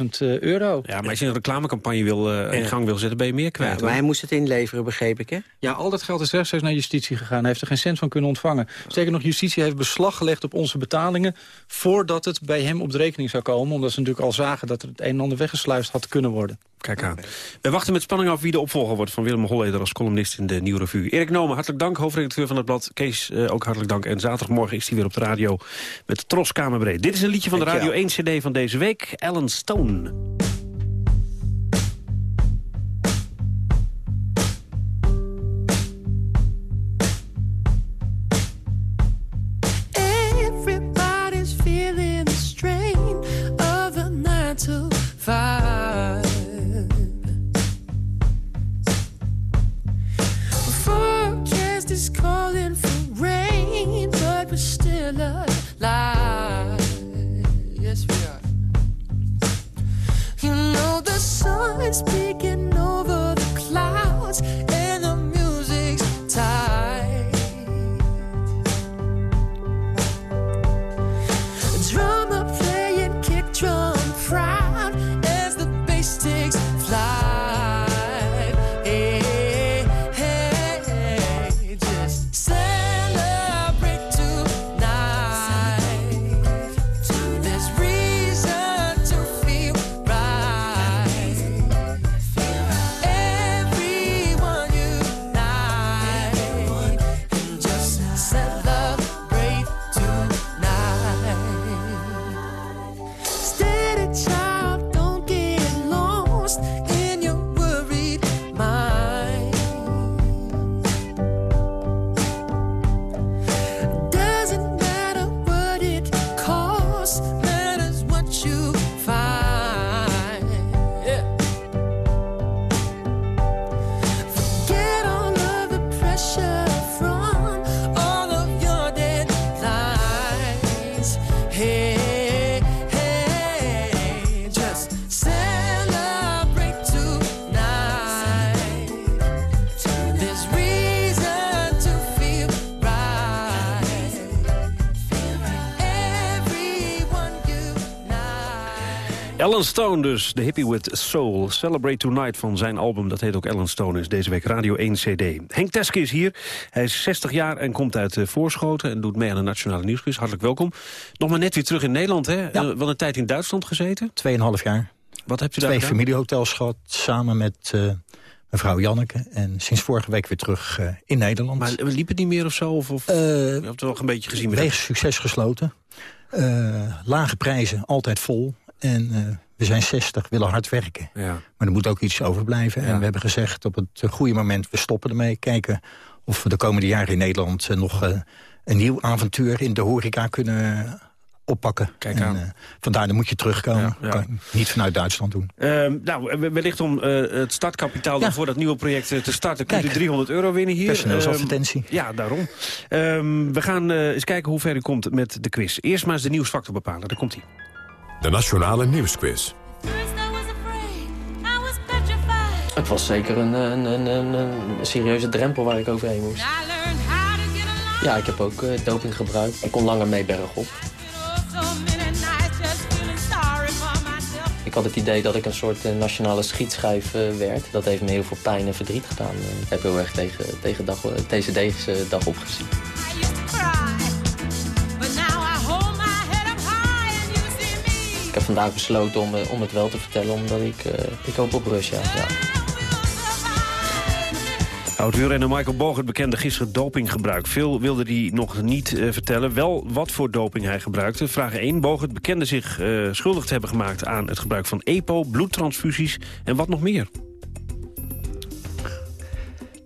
Speaker 27: 52.000 uh, euro.
Speaker 15: Ja, maar als je een reclamecampagne wil, in gang wil zetten, ben je meer kwijt.
Speaker 26: Ja, maar hij moest het inleveren, begreep ik, hè?
Speaker 27: Ja, al dat geld is rechtstreeks naar justitie gegaan. Hij heeft er geen cent van kunnen ontvangen. Zeker nog, justitie heeft beslag gelegd op onze betalingen... voordat het bij hem op de rekening zou komen. Omdat ze natuurlijk al zagen dat er het een en ander weggesluist had kunnen worden.
Speaker 15: Kijk aan. We wachten met spanning af wie de opvolger wordt van Willem Holleder als columnist in de Nieuwe Revue. Erik Nomen, hartelijk dank, hoofdredacteur van het blad. Kees, uh, ook hartelijk dank. En zaterdagmorgen is hij weer op de radio met Tros Kamerbreed. Dit is een liedje van de Radio 1 CD van deze week, Alan Stone.
Speaker 28: nine to five. Forecast is calling for rain, but we're still alive. Yes, we are. You know the sun's peeking over the clouds.
Speaker 15: Ellen Stone dus, de hippie with soul. Celebrate Tonight van zijn album, dat heet ook Ellen Stone, is deze week Radio 1 CD. Henk Teske is hier, hij is 60 jaar en komt uit uh, Voorschoten... en doet mee aan de Nationale Nieuwsquiz. Hartelijk welkom. Nog maar net weer terug in Nederland, hè? Ja. Uh, wel een tijd in Duitsland gezeten?
Speaker 29: Tweeënhalf jaar.
Speaker 15: Wat hebt u daar
Speaker 29: Twee
Speaker 15: gedaan?
Speaker 29: familiehotels gehad, samen met uh, mevrouw Janneke. En sinds vorige week weer terug uh, in Nederland.
Speaker 15: Maar liep het niet meer of zo? Of, of uh, je hebt het wel een beetje gezien?
Speaker 29: Wegens succes gesloten. lage prijzen, altijd vol. En we zijn 60, willen hard werken.
Speaker 15: Ja.
Speaker 29: Maar er moet ook iets overblijven. Ja. En we hebben gezegd op het goede moment, we stoppen ermee. Kijken of we de komende jaren in Nederland uh, nog uh, een nieuw avontuur in de horeca kunnen oppakken.
Speaker 15: Kijk aan.
Speaker 29: En, vandaar, dan moet je terugkomen. Ja, ja. niet vanuit Duitsland doen.
Speaker 15: nou, wellicht om het startkapitaal ja. voor dat nieuwe project te starten... kunt u 300 euro winnen hier.
Speaker 29: Personeelsadvertentie.
Speaker 15: Um, ja, daarom. Um, we gaan eens kijken hoe ver u komt met de quiz. Eerst maar eens de nieuwsfactor bepalen. Daar komt hij.
Speaker 1: De Nationale Nieuwsquiz.
Speaker 16: Het was zeker een, een, een, een, serieuze drempel waar ik overheen moest. Ja, ik heb ook uh, doping gebruikt. Ik kon langer mee bergop. Ik had het idee dat ik een soort uh, nationale schietschijf uh, werd. Dat heeft me heel veel pijn en verdriet gedaan. ik heb heel erg tegen, tegen dag, deze, deze dag opgezien. Ik heb vandaag besloten om, om het wel te vertellen, omdat ik, uh, ik hoop op Russia. Ja.
Speaker 15: Oud-wielrenner Michael Bogert bekende gisteren dopinggebruik. Veel wilde hij nog niet uh, vertellen. Wel wat voor doping hij gebruikte. Vraag 1. Bogert bekende zich uh, schuldig te hebben gemaakt aan het gebruik van EPO, bloedtransfusies en wat nog meer.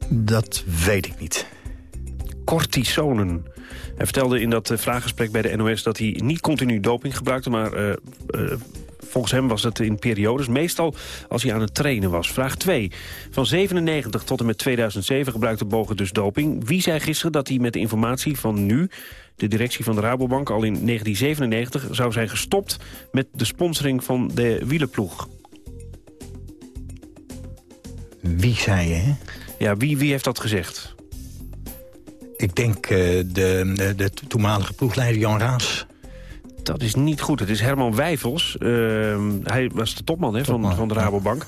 Speaker 29: Dat weet ik niet.
Speaker 15: Cortisonen. Hij vertelde in dat uh, vraaggesprek bij de NOS dat hij niet continu doping gebruikte... maar uh, uh, volgens hem was het in periodes, meestal als hij aan het trainen was. Vraag 2. Van 97 tot en met 2007 gebruikte Bogen dus doping. Wie zei gisteren dat hij met de informatie van nu... de directie van de Rabobank al in 1997 zou zijn gestopt... met de sponsoring van de wielenploeg?
Speaker 29: Wie zei je, hè?
Speaker 15: Ja, wie, wie heeft dat gezegd?
Speaker 29: Ik denk uh, de, de, de, toenmalige ploegleider Jan Raas.
Speaker 15: Dat is niet goed. Het is Herman Wijfels. Uh, hij was de topman, hè, topman. Van, van de Rabobank.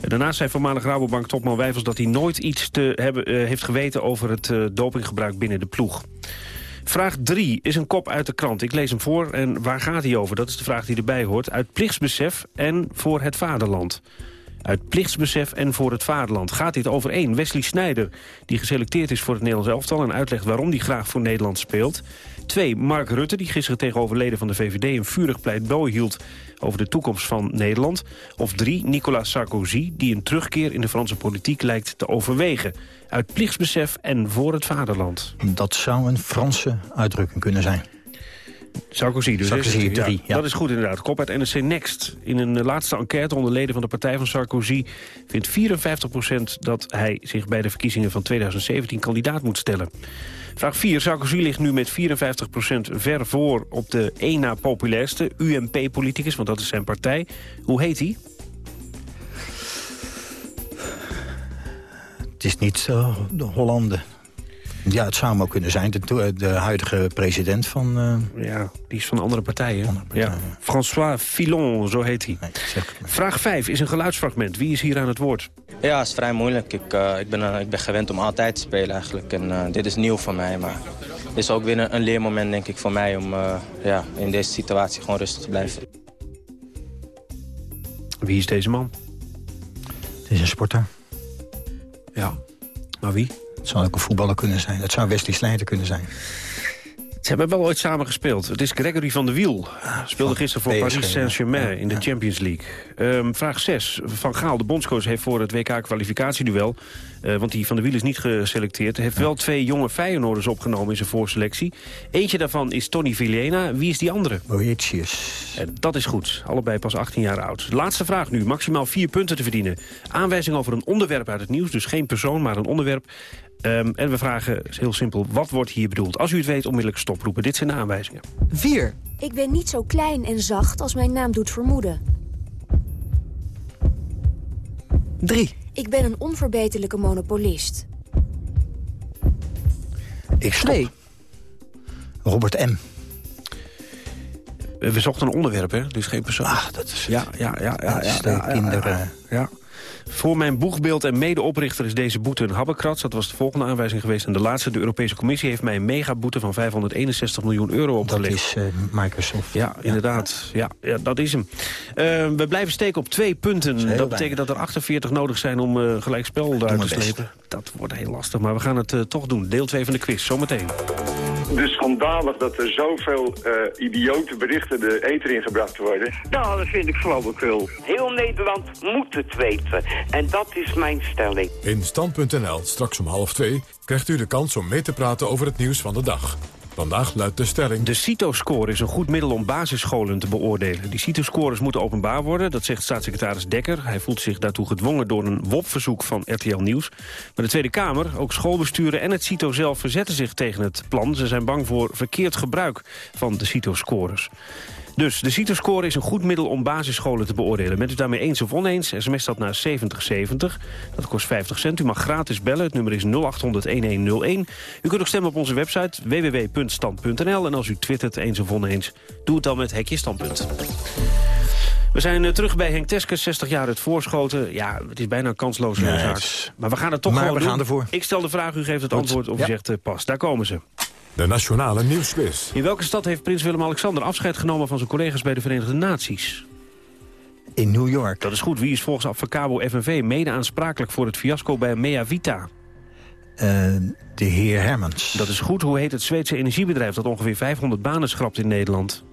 Speaker 15: Daarnaast zei voormalig Rabobank topman Wijfels... dat hij nooit iets te hebben, uh, heeft geweten over het uh, dopinggebruik binnen de ploeg. Vraag 3 is een kop uit de krant. Ik lees hem voor en waar gaat hij over? Dat is de vraag die erbij hoort. Uit plichtsbesef en voor het vaderland. Uit plichtsbesef en voor het vaderland. Gaat dit over één? Wesley Snijder, die geselecteerd is voor het Nederlands elftal... en uitlegt waarom hij graag voor Nederland speelt. Twee, Mark Rutte, die gisteren tegenover leden van de VVD... een vurig pleidooi hield over de toekomst van Nederland. Of drie, Nicolas Sarkozy, die een terugkeer in de Franse politiek lijkt te overwegen. Uit plichtsbesef en voor het vaderland.
Speaker 29: Dat zou een Franse uitdrukking kunnen zijn.
Speaker 15: Sarkozy dus.
Speaker 29: Sarkozy,
Speaker 15: is, ja, ja. Dat is goed inderdaad. Kop uit NRC Next. In een laatste enquête onder leden van de partij van Sarkozy... vindt 54% dat hij zich bij de verkiezingen van 2017 kandidaat moet stellen. Vraag 4. Sarkozy ligt nu met 54% ver voor op de één na populairste UMP-politicus, want dat is zijn partij. Hoe heet hij?
Speaker 29: Het is niet uh, de Hollande. Ja, het zou hem ook kunnen zijn. De, de huidige president van... Uh...
Speaker 15: Ja, die is van andere partijen. Andere partijen ja. François Fillon, zo heet hij. Nee, Vraag 5 is een geluidsfragment. Wie is hier aan het woord?
Speaker 30: Ja, het is vrij moeilijk. Ik, uh, ik, ben, uh, ik ben gewend om altijd te spelen eigenlijk. En dit is nieuw voor mij. Maar dit is ook weer een, een leermoment, denk ik, voor mij... om ja, in deze situatie gewoon rustig te blijven.
Speaker 15: Wie is deze man?
Speaker 29: Het is een sporter.
Speaker 15: Ja, maar wie?
Speaker 29: Het zou ook een voetballer kunnen zijn. Het zou Wesley Sneijder kunnen zijn.
Speaker 15: Ze hebben wel ooit samen gespeeld. Het is Gregory van der Wiel. Speelde gisteren voor Paris Saint-Germain ja, in de Champions League. Um, vraag 6. Van Gaal, de bondscoach, heeft voor het WK-kwalificatieduel... Uh, want die van der Wiel is niet geselecteerd... heeft wel twee jonge Feyenoorders opgenomen in zijn voorselectie. Eentje daarvan is Tony Villena. Wie is die andere?
Speaker 29: Boetius.
Speaker 15: Uh, dat is goed. Allebei pas 18 jaar oud. Laatste vraag nu. Maximaal vier punten te verdienen. Aanwijzing over een onderwerp uit het nieuws. Dus geen persoon, maar een onderwerp. Um, en we vragen heel simpel, wat wordt hier bedoeld? Als u het weet, onmiddellijk stoproepen. Dit zijn de aanwijzingen.
Speaker 31: 4. Ik ben niet zo klein en zacht als mijn naam doet vermoeden.
Speaker 29: 3.
Speaker 31: Ik ben een onverbeterlijke monopolist.
Speaker 29: Ik stop. Nee. Robert M.
Speaker 15: We zochten een onderwerp, hè? Dus geen persoon.
Speaker 29: Ah, dat is
Speaker 15: Ja, ja, ja. ja,
Speaker 29: Dat is
Speaker 15: ja,
Speaker 29: de
Speaker 15: ja, ja,
Speaker 29: kinderen.
Speaker 15: ja. Voor mijn boegbeeld en medeoprichter is deze boete een habbekrats. Dat was de volgende aanwijzing geweest. En de laatste, de Europese Commissie, heeft mij een megaboete van 561 miljoen euro
Speaker 29: Dat
Speaker 15: opgelegd.
Speaker 29: is eh, Microsoft.
Speaker 15: Ja, inderdaad. Ja, ja, dat is hem. Eh, we blijven steken op twee punten. Dat, betekent dat er 48 nodig zijn om uh, gelijk spel eruit te slepen. Dat wordt heel lastig, maar we gaan het uh, toch doen. Deel 2 van de quiz, zometeen.
Speaker 32: Dus schandalig dat er zoveel uh, idiote berichten de eter ingebracht worden.
Speaker 33: Nou, dat vind ik flauwekul. Heel Nederland moet het weten. En dat is mijn stelling.
Speaker 1: In Stand.nl, straks om half twee, krijgt u de kans om mee te praten over het nieuws van de dag. Vandaag luidt de stelling...
Speaker 15: De CITO-score is een goed middel om basisscholen te beoordelen. Die CITO-scores moeten openbaar worden, dat zegt staatssecretaris Dekker. Hij voelt zich daartoe gedwongen door een WOP-verzoek van RTL Nieuws. Maar de Tweede Kamer, ook schoolbesturen en het CITO zelf... verzetten zich tegen het plan. Ze zijn bang voor verkeerd gebruik van de CITO-scores. Dus de CITO-score is een goed middel om basisscholen te beoordelen. Bent u daarmee eens of oneens? SMS dat naar 7070. Dat kost 50 cent. U mag gratis bellen. Het nummer is 0800-1101. U kunt ook stemmen op onze website www.stand.nl. En als u twittert eens of oneens, doe het dan met Hekje Standpunt. We zijn uh, terug bij Henk Teske, 60 jaar het voorschoten. Ja, het is bijna een kansloze
Speaker 29: Nee,
Speaker 15: zaak. Maar we gaan het toch
Speaker 29: Maar
Speaker 15: gewoon
Speaker 29: we
Speaker 15: doen.
Speaker 29: gaan ervoor.
Speaker 15: Ik stel de vraag, u geeft het
Speaker 29: Goed.
Speaker 15: antwoord of u zegt uh, pas. Daar komen ze.
Speaker 1: De Nationale Nieuwsquiz.
Speaker 15: In welke stad heeft prins Willem-Alexander afscheid genomen van zijn collega's bij de Verenigde Naties?
Speaker 29: In New York.
Speaker 15: Dat is goed. Wie is volgens Avocabo FNV mede aansprakelijk voor het fiasco bij Mea Vita?
Speaker 29: Eh, de heer Hermans.
Speaker 15: Dat is goed. Hoe heet het Zweedse energiebedrijf dat ongeveer 500 banen schrapt in Nederland?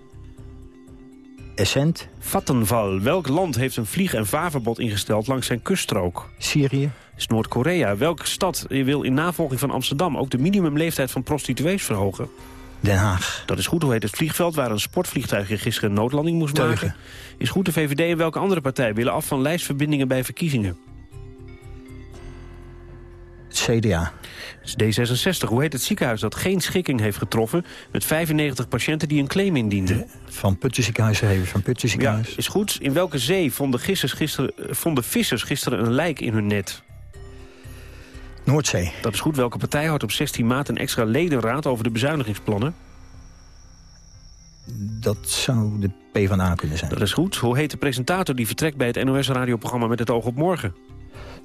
Speaker 29: Essent.
Speaker 15: Vattenfall. Welk land heeft een vlieg- en vaarverbod ingesteld langs zijn kuststrook?
Speaker 29: Syrië.
Speaker 15: Is Noord-Korea. Welke stad wil in navolging van Amsterdam ook de minimumleeftijd van prostituees verhogen?
Speaker 29: Den Haag.
Speaker 15: Dat is goed. Hoe heet het vliegveld waar een sportvliegtuigje gisteren een noodlanding moest
Speaker 29: Teugen.
Speaker 15: maken? Is goed. De VVD en welke andere partij willen af van lijstverbindingen bij verkiezingen?
Speaker 29: CDA.
Speaker 15: Dat is D66. Hoe heet het ziekenhuis dat geen schikking heeft getroffen... met 95 patiënten die een claim indienden?
Speaker 29: Van Puttenziekenhuis, even van
Speaker 15: Ja,
Speaker 29: Puttenziekenhuis.
Speaker 15: is goed. In welke zee vonden, gisteren, eh, vonden vissers gisteren een lijk in hun net?
Speaker 29: Noordzee.
Speaker 15: Dat is goed. Welke partij houdt op 16 maart een extra ledenraad over de bezuinigingsplannen?
Speaker 29: Dat zou de PvdA kunnen zijn.
Speaker 15: Dat is goed. Hoe heet de presentator die vertrekt bij het NOS-radioprogramma Met het oog op morgen?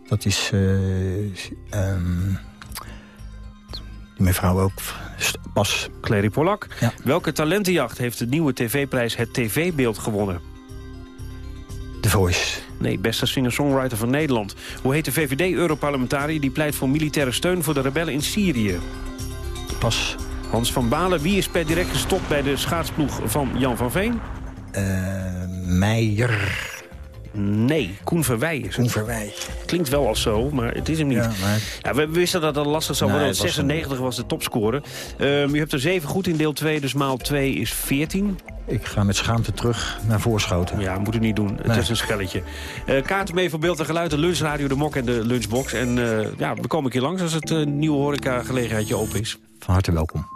Speaker 29: Dat is... eh, ehm, die mevrouw ook pas.
Speaker 15: Clary Polak.
Speaker 29: Ja.
Speaker 15: Welke talentenjacht heeft de nieuwe tv-prijs het tv-beeld gewonnen?
Speaker 29: The Voice.
Speaker 15: Nee, beste singer-songwriter van Nederland. Hoe heet de VVD-europarlementariër die pleit voor militaire steun voor de rebellen in Syrië?
Speaker 29: Pas.
Speaker 15: Hans van Balen. Wie is per direct gestopt bij de schaatsploeg van Jan van Veen?
Speaker 29: Eh, Meijer.
Speaker 15: Nee, Koen Verwij is het.
Speaker 29: Koen Verwij.
Speaker 15: Klinkt wel als zo, maar het is hem niet.
Speaker 29: Ja, maar
Speaker 15: Ja, we wisten dat dat lastig zou worden. want
Speaker 29: het was een-
Speaker 15: 96 was de topscorer. Ehm, u hebt er 7 goed in deel 2, dus maal 2 is 14.
Speaker 29: ik ga met schaamte terug naar Voorschoten.
Speaker 15: Ja, moet u niet doen. Het
Speaker 29: Nee.
Speaker 15: is een schelletje. Eh kaarten mee voor beeld en geluid, de lunchradio, de mok en de lunchbox. En eh, ja, we komen een keer langs als het eh, nieuwe horeca-gelegenheidje open is.
Speaker 29: Van harte welkom.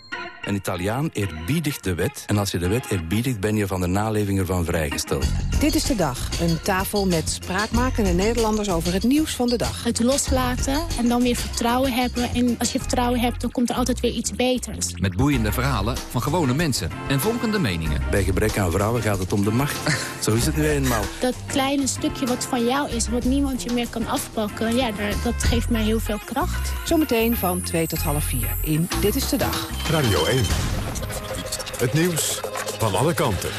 Speaker 34: Een Italiaan eerbiedigt de wet. En als je de wet eerbiedigt, ben je van de naleving ervan vrijgesteld.
Speaker 35: Dit is de dag. Een tafel met spraakmakende Nederlanders over het nieuws van de dag.
Speaker 36: Het loslaten en dan weer vertrouwen hebben. En als je vertrouwen hebt, dan komt er altijd weer iets beters.
Speaker 34: Met boeiende verhalen van gewone mensen en volgende meningen. Bij gebrek aan vrouwen gaat het om de macht. Zo is het nu eenmaal.
Speaker 36: Dat kleine stukje wat van jou is, wat niemand je meer kan afpakken... ja, daar- dat geeft mij heel veel kracht.
Speaker 35: Zometeen van 2 tot half 4 in Dit is de Dag.
Speaker 1: Radio 1. Het nieuws van alle kanten.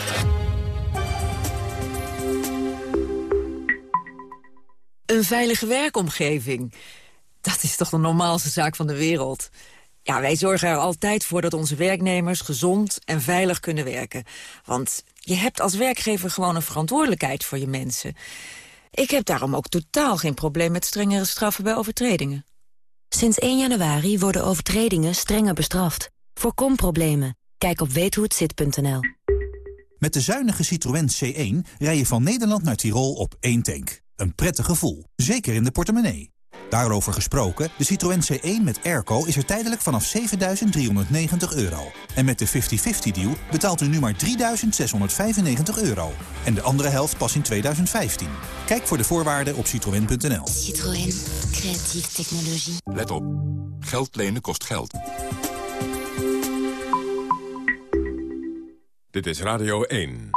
Speaker 37: Een veilige werkomgeving. Dat is toch de normaalste zaak van de wereld. Ja, wij zorgen er altijd voor dat onze werknemers gezond en veilig kunnen werken. Want je hebt als werkgever gewoon een verantwoordelijkheid voor je mensen. Ik heb daarom ook totaal geen probleem met strengere straffen bij overtredingen.
Speaker 31: Sinds 1 januari worden overtredingen strenger bestraft. Voorkom problemen. Kijk op weethohetzit.nl.
Speaker 38: Met de zuinige Citroën C1 rij je van Nederland naar Tirol op één tank. Een prettig gevoel, zeker in de portemonnee.
Speaker 2: Daarover gesproken, de Citroën C1 met airco is er tijdelijk vanaf 7.390 euro. En met de 50-50-deal betaalt u nu maar 3.695 euro. En de andere helft pas in 2015. Kijk voor de voorwaarden op citroën.nl.
Speaker 39: Citroën. Creatieve technologie.
Speaker 40: Let op. Geld lenen kost geld.
Speaker 1: Dit is Radio 1.